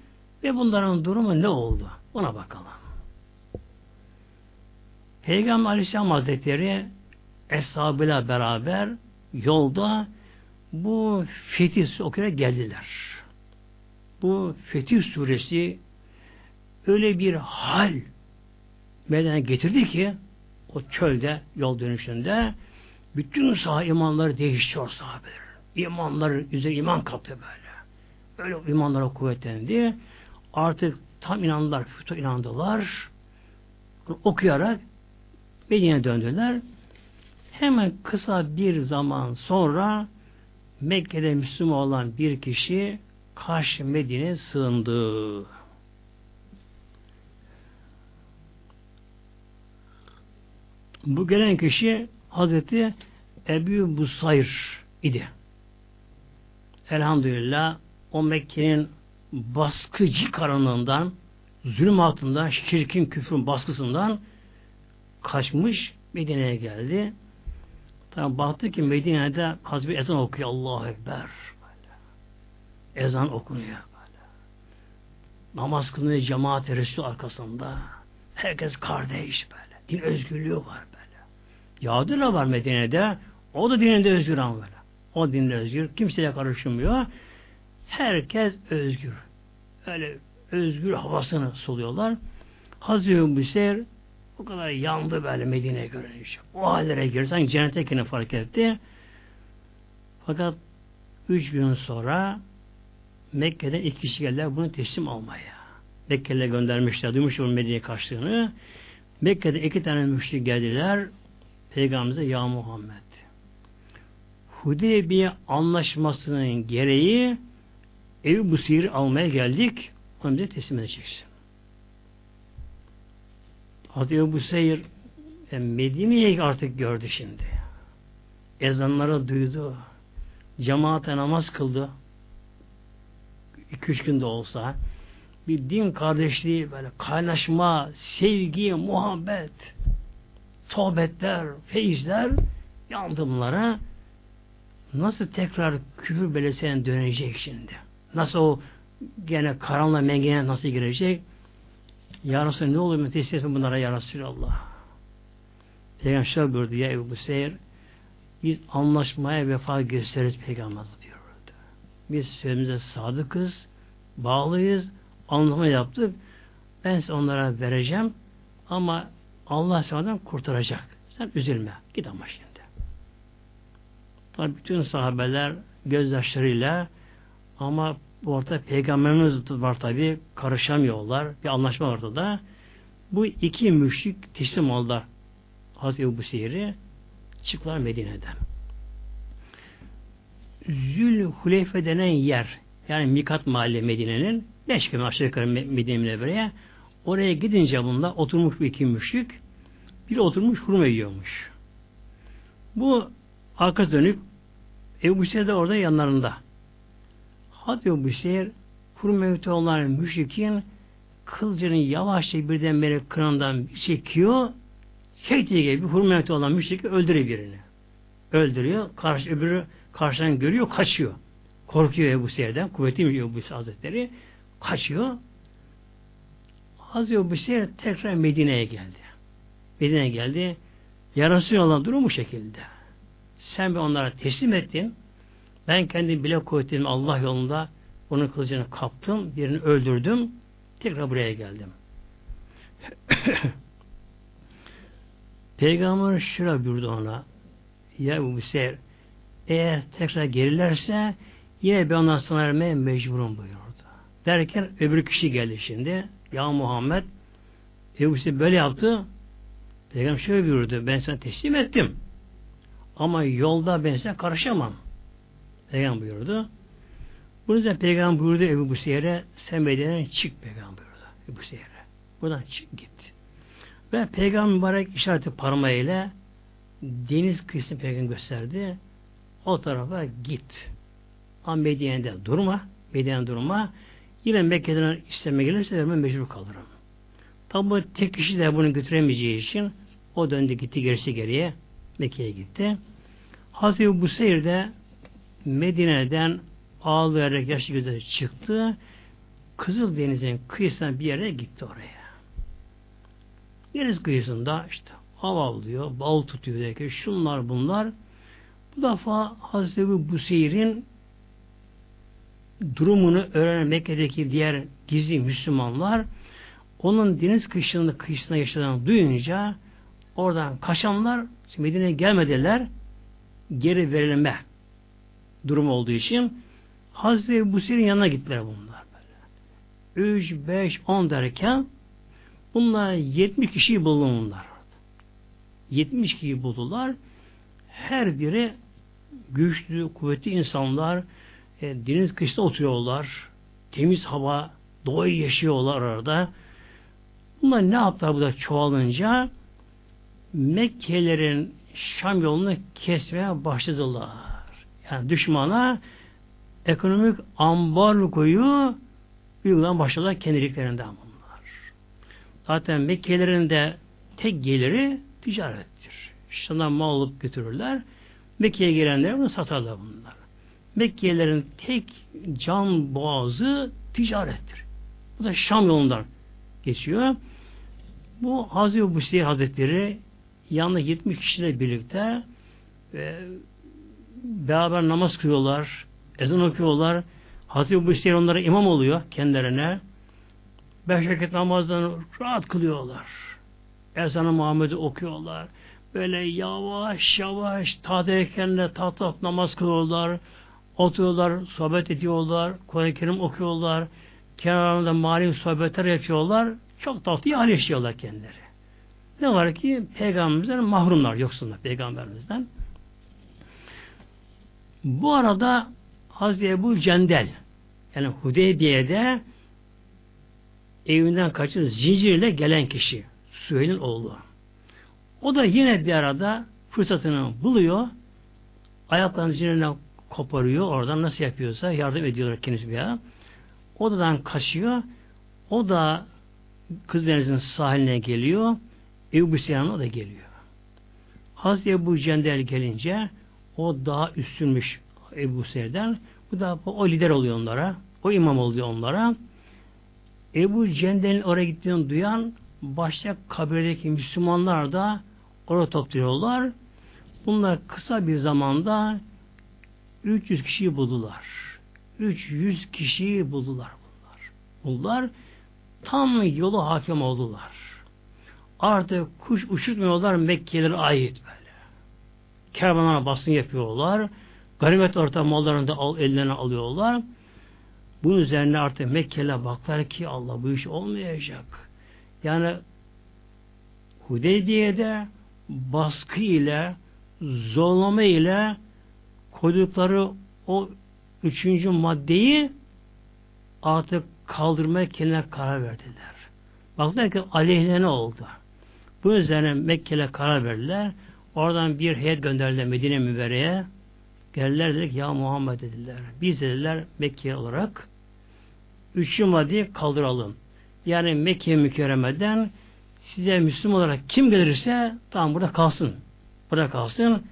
Ve bunların durumu ne oldu? Ona bakalım. Peygamber Aleyhisselam Hazretleri eshabıyla beraber yolda bu Fetih okuyana geldiler. Bu Fetih suresi öyle bir hal meydana getirdi ki o çölde yol dönüşünde bütün sağ imanları değişiyor sahabeler. İmanları üzerine iman kattı böyle. Öyle imanlara kuvvetlendi. Artık tam inandılar, fütü inandılar. Okuyarak Medine'ye döndüler. Hemen kısa bir zaman sonra Mekke'de Müslüman olan bir kişi karşı Medine'ye sığındı. Bu gelen kişi Hazreti Ebu Busayr idi. Elhamdülillah o Mekke'nin baskıcı karanlığından, zulüm altından, şirkin küfrün baskısından kaçmış Medine'ye geldi. Tabi baktı ki Medine'de Hazreti ezan okuyor Allahu Ekber. Böyle. Ezan okunuyor böyle. Namaz kılınıyor cemaat Resul arkasında. Herkes kardeş böyle. Din özgürlüğü var böyle. Yağdır var Medine'de. O da dininde özgür ama böyle. O dinde özgür. Kimseye karışmıyor. Herkes özgür. Öyle özgür havasını soluyorlar. Hazreti Büser o kadar yandı böyle Medine'ye görünüş. O hallere girdi. Sanki cennete fark etti. Fakat üç gün sonra Mekke'den iki kişi geldiler bunu teslim almaya. Mekke'yle göndermişler. Duymuş onun Medine'ye kaçtığını. Mekke'de iki tane müşrik geldiler. Peygamberimize Ya Muhammed. Hudeybiye anlaşmasının gereği evi bu sihir almaya geldik. Onu bize teslim edeceksin. Hazreti Ebu Seyir e, Medine'yi artık gördü şimdi. Ezanları duydu. Cemaate namaz kıldı. İki üç günde olsa bir din kardeşliği böyle kaynaşma, sevgi, muhabbet, sohbetler, feyizler yandımlara nasıl tekrar küfür belesine dönecek şimdi? Nasıl o gene karanlığa mengene nasıl girecek? Ya ne olur mu teslim bunlara ya Resulallah? Peygamber şöyle buyurdu ya Ebu Seyir biz anlaşmaya vefa gösteririz Peygamber diyordu. Biz sözümüze sadıkız, bağlıyız, anlama yaptık. Ben size onlara vereceğim ama Allah senden kurtaracak. Sen üzülme. Git ama şimdi. Tabi bütün sahabeler gözyaşlarıyla ama ortada peygamberimiz var tabi karışamıyorlar. Bir anlaşma ortada. Bu iki müşrik teslim oldular. Hazreti Ebu Seyir'i çıktılar Medine'den. Zül Huleyfe denen yer yani Mikat Mahalle Medine'nin 5 km aşağı yukarı Medine'ye buraya oraya gidince bunda oturmuş bir iki müşrik bir oturmuş hurma yiyormuş. Bu arka dönük Ebu Seyir de orada yanlarında. Hazreti Ebu Seyir hurmevte olan müşrikin kılcının yavaşça birdenbire kınından çekiyor Şeyti gibi hurmeti olan müşrik öldürüyor birini. Öldürüyor. Karşı, öbürü karşıdan görüyor, kaçıyor. Korkuyor Ebu Seyir'den. Kuvvetli Ebu Seyir Hazretleri. Kaçıyor. Hazreti Ebu Seyir tekrar Medine'ye geldi. Medine'ye geldi. Yarası olan durum bu şekilde. Sen bir onlara teslim ettin. Ben kendim bile kuvvetledim Allah yolunda onun kılıcını kaptım, birini öldürdüm. Tekrar buraya geldim. [COUGHS] Peygamber şura buyurdu ona. Ya bu sefer eğer tekrar gerilerse yine ben ondan sana vermeye mecburum buyurdu. Derken öbür kişi geldi şimdi. Ya Muhammed Ebu Sefer böyle yaptı. Peygamber şöyle buyurdu. Ben sana teslim ettim. Ama yolda ben sana karışamam. Peygamber buyurdu. Bunun üzerine Peygamber buyurdu Ebu Buseyre sen Medine'den çık Peygamber buyurdu. Ebu Buseyre. Buradan çık git. Ve Peygamber mübarek işareti parmağıyla deniz kıyısını peygamber gösterdi. O tarafa git. Ama Medine'de durma. Medine'de durma. Yine Mekke'den isteme gelirse ben mecbur kalırım. Tabi tek kişi de bunu götüremeyeceği için o döndü gitti gerisi geriye Mekke'ye gitti. Hazreti Buseyr de Medine'den ağlayarak yaşlı gözleri çıktı. Kızıl Deniz'in kıyısına bir yere gitti oraya. Deniz kıyısında işte av avlıyor, bal tutuyor derken şunlar bunlar. Bu defa Hazreti Buseyr'in durumunu öğrenen Mekke'deki diğer gizli Müslümanlar onun deniz kıyısında, kıyısında yaşadığını duyunca oradan kaçanlar Medine'ye gelmediler geri verilme durum olduğu için Hazreti Busir'in yanına gittiler bunlar. Böyle. 3, 5, 10 derken bunlar 70 kişiyi buldu bunlar. 70 kişiyi buldular. Her biri güçlü, kuvvetli insanlar e, deniz kışta oturuyorlar. Temiz hava, doğayı yaşıyorlar orada. Bunlar ne yaptılar bu da çoğalınca? Mekkelerin Şam yolunu kesmeye başladılar. Yani düşmana ekonomik ambargoyu uygulayan başladılar kendiliklerinden bunlar. Zaten Mekkelerin de tek geliri ticarettir. Şundan mal alıp götürürler. Mekke'ye gelenler bunu satarlar bunlar. Mekkelilerin tek can boğazı ticarettir. Bu da Şam yolundan geçiyor. Bu Hazreti Busir Hazretleri yanında 70 kişiyle birlikte e, beraber namaz kılıyorlar, ezan okuyorlar. Hazreti Busir onlara imam oluyor kendilerine. Beş vakit namazdan rahat kılıyorlar. Ezanı Muhammed'i okuyorlar. Böyle yavaş yavaş tadekenle tat namaz kılıyorlar. Oturuyorlar, sohbet ediyorlar, Kur'an-ı Kerim okuyorlar, kenarında mali sohbetler yapıyorlar, çok tatlı hal yaşıyorlar kendileri. Ne var ki peygamberimizden mahrumlar, yoksunlar peygamberimizden. Bu arada Hazreti Ebu Cendel yani Hudeybiye'de evinden kaçıp zincirle gelen kişi Süheyl'in oğlu. O da yine bir arada fırsatını buluyor. Ayaklarını zincirine koparıyor. Oradan nasıl yapıyorsa yardım ediyorlar kendisi bir ara. Odadan kaçıyor. O da Kızdeniz'in sahiline geliyor. Ebu Büsyan'a da geliyor. Hazreti Ebu Cendel gelince o daha üstünmüş Ebu Seyir'den. Bu da o lider oluyor onlara. O imam oluyor onlara. Ebu Cendel'in oraya gittiğini duyan başka kabirdeki Müslümanlar da oraya topluyorlar. Bunlar kısa bir zamanda 300 kişiyi buldular. 300 kişiyi buldular bunlar. Buldular. Tam yolu hakim oldular. Artık kuş uçurtmuyorlar Mekke'lere ait. Kervanlara basın yapıyorlar. Ganimet orta mallarını da al, ellerine alıyorlar. Bunun üzerine artık Mekkeliler baklar ki Allah bu iş olmayacak. Yani Hudeybiye'de baskı ile zorlama ile koydukları o üçüncü maddeyi artık kaldırmaya kendilerine karar verdiler. Baktılar ki aleyhine oldu. Bu üzerine Mekke'le karar verdiler. Oradan bir heyet gönderdiler Medine Mübere'ye. Geldiler dedik ya Muhammed dediler. Biz dediler Mekke olarak üçüncü maddeyi kaldıralım. Yani Mekke mükerremeden size Müslüman olarak kim gelirse tamam burada kalsın. Burada kalsın.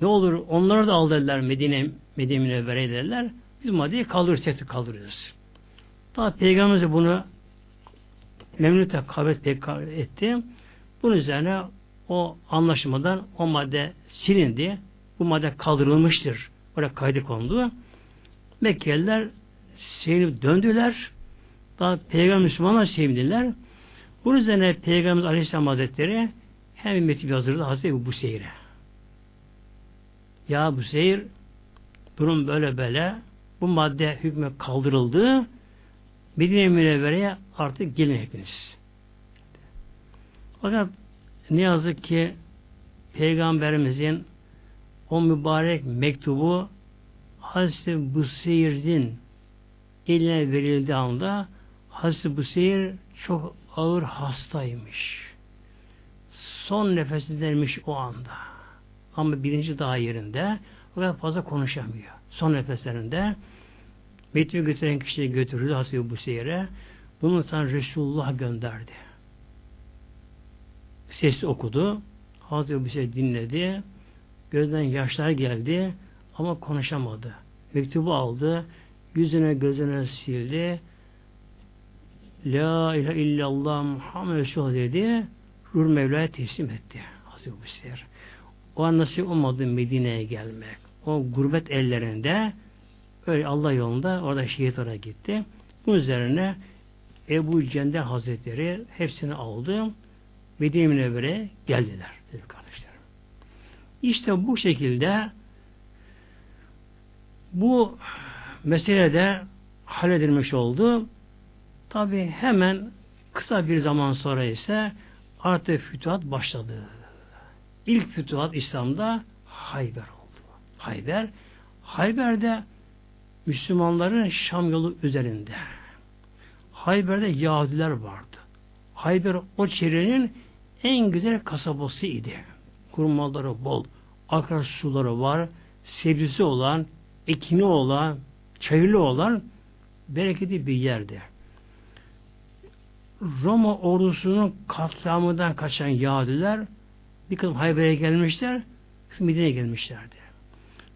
Ne olur onları da al dediler Medine, Medine Münevvere dediler. Biz maddeyi kaldırıyoruz, tehdit kaldırıyoruz. Daha Peygamberimiz bunu memnuniyete kabul etti. Bunun üzerine o anlaşmadan o madde silindi. Bu madde kaldırılmıştır. Oraya kaydı kondu. Mekkeliler sevinip döndüler. Daha Peygamber Müslümanlar sevindiler. Bunun üzerine Peygamberimiz Aleyhisselam Hazretleri hem bir metin hazırladı Hazreti Ebu Buseyre. Ya bu seyir durum böyle böyle bu madde hükmü kaldırıldı. Medine Münevvere'ye artık gelin hepiniz. Fakat ne yazık ki Peygamberimizin o mübarek mektubu Hazreti Buseyir'in eline verildiği anda Hazreti Buseyir çok ağır hastaymış. son nefesindemiş o anda. Ama birinci daha yerinde. O kadar fazla konuşamıyor. Son nefeslerinde Mektubu götüren kişiyi götürdü Hazreti bu seyre. Bunu sana Resulullah gönderdi. Sesli okudu. Hazreti bu şey dinledi. Gözden yaşlar geldi ama konuşamadı. Mektubu aldı. Yüzüne gözüne sildi. La ilahe illallah Muhammed Resulullah dedi. Ruh Mevla'ya teslim etti. Hazreti Hüseyin. O an nasip olmadı Medine'ye gelmek. O gurbet ellerinde öyle Allah yolunda orada şehit olarak gitti. Bunun üzerine Ebu Cender Hazretleri hepsini aldı. Medine Münevvere geldiler. Kardeşlerim. İşte bu şekilde bu mesele de halledilmiş oldu. Tabi hemen kısa bir zaman sonra ise artık fütuhat başladı. İlk fütuhat İslam'da Hayber oldu. Hayber, Hayber'de Müslümanların Şam yolu üzerinde. Hayber'de Yahudiler vardı. Hayber o çevrenin en güzel kasabası idi. Kurmaları bol, akar suları var, sebzesi olan, ekini olan, çayırlı olan bereketli bir yerdi. Roma ordusunun katliamından kaçan Yahudiler bir kısım Hayber'e gelmişler, Medine'ye gelmişlerdi.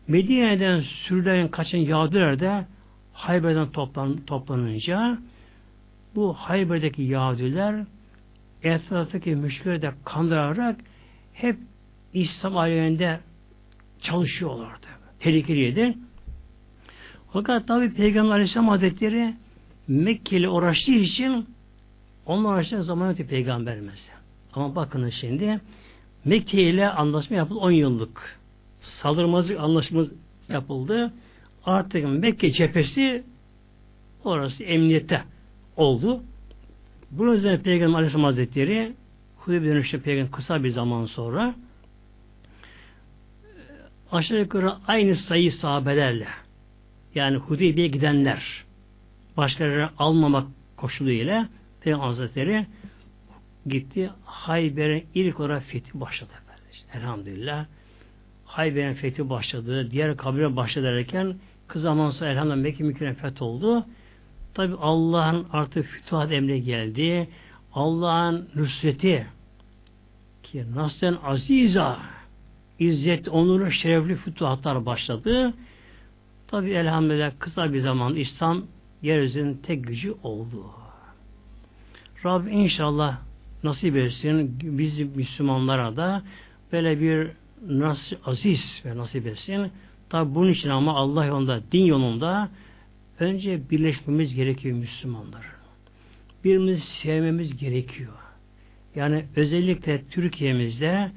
Medine'den sürülen kaçan Yahudiler de Hayber'den toplan, toplanınca bu Hayber'deki Yahudiler etraftaki müşkülleri de kandırarak hep İslam aleyhinde çalışıyorlardı. Tehlikeliydi. Fakat tabi Peygamber Aleyhisselam Hazretleri Mekkeli uğraştığı için onlar uğraştığı zaman öte peygamberimiz. Ama bakın şimdi Mekke ile anlaşma yapıldı 10 yıllık. Saldırmazlık anlaşma yapıldı. Artık Mekke cephesi orası emniyette oldu. Bunun üzerine Peygamber Aleyhisselam Hazretleri Hudeybe dönüşte Peygamber kısa bir zaman sonra aşağı yukarı aynı sayı sahabelerle yani Hudeybe'ye gidenler başkalarını almamak koşuluyla Peygamber Hazretleri gitti. Hayber'in ilk olarak fethi başladı. Elhamdülillah. Hayber'in fethi başladı. Diğer kabile başladı derken kız zaman sonra elhamdülillah Mekke mükemmel feth oldu. Tabi Allah'ın artık fütuhat emri geldi. Allah'ın nusreti ki naslen aziza izzet, onuru, şerefli fütuhatlar başladı. Tabi elhamdülillah kısa bir zaman İslam yeryüzünün tek gücü oldu. Rabbim inşallah nasip etsin biz Müslümanlara da böyle bir nas aziz ve nasip etsin. Tabi bunun için ama Allah yolunda, din yolunda önce birleşmemiz gerekiyor Müslümanlar. Birbirimizi sevmemiz gerekiyor. Yani özellikle Türkiye'mizde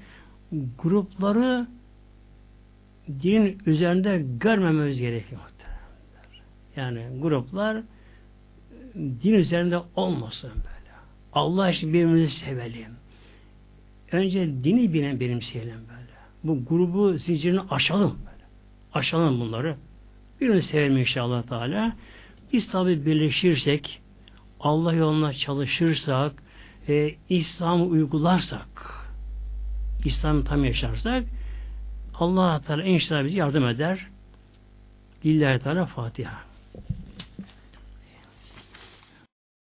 grupları din üzerinde görmememiz gerekiyor. Yani gruplar din üzerinde olmasın böyle. Allah için birbirimizi sevelim. Önce dini bilen benimseyelim böyle. Bu grubu zincirini aşalım böyle. Aşalım bunları. Birini sevelim inşallah Teala. Biz tabi birleşirsek, Allah yoluna çalışırsak, e, İslam'ı uygularsak, İslam'ı tam yaşarsak, Allah Teala inşallah bizi yardım eder. Lillahi Teala Fatiha.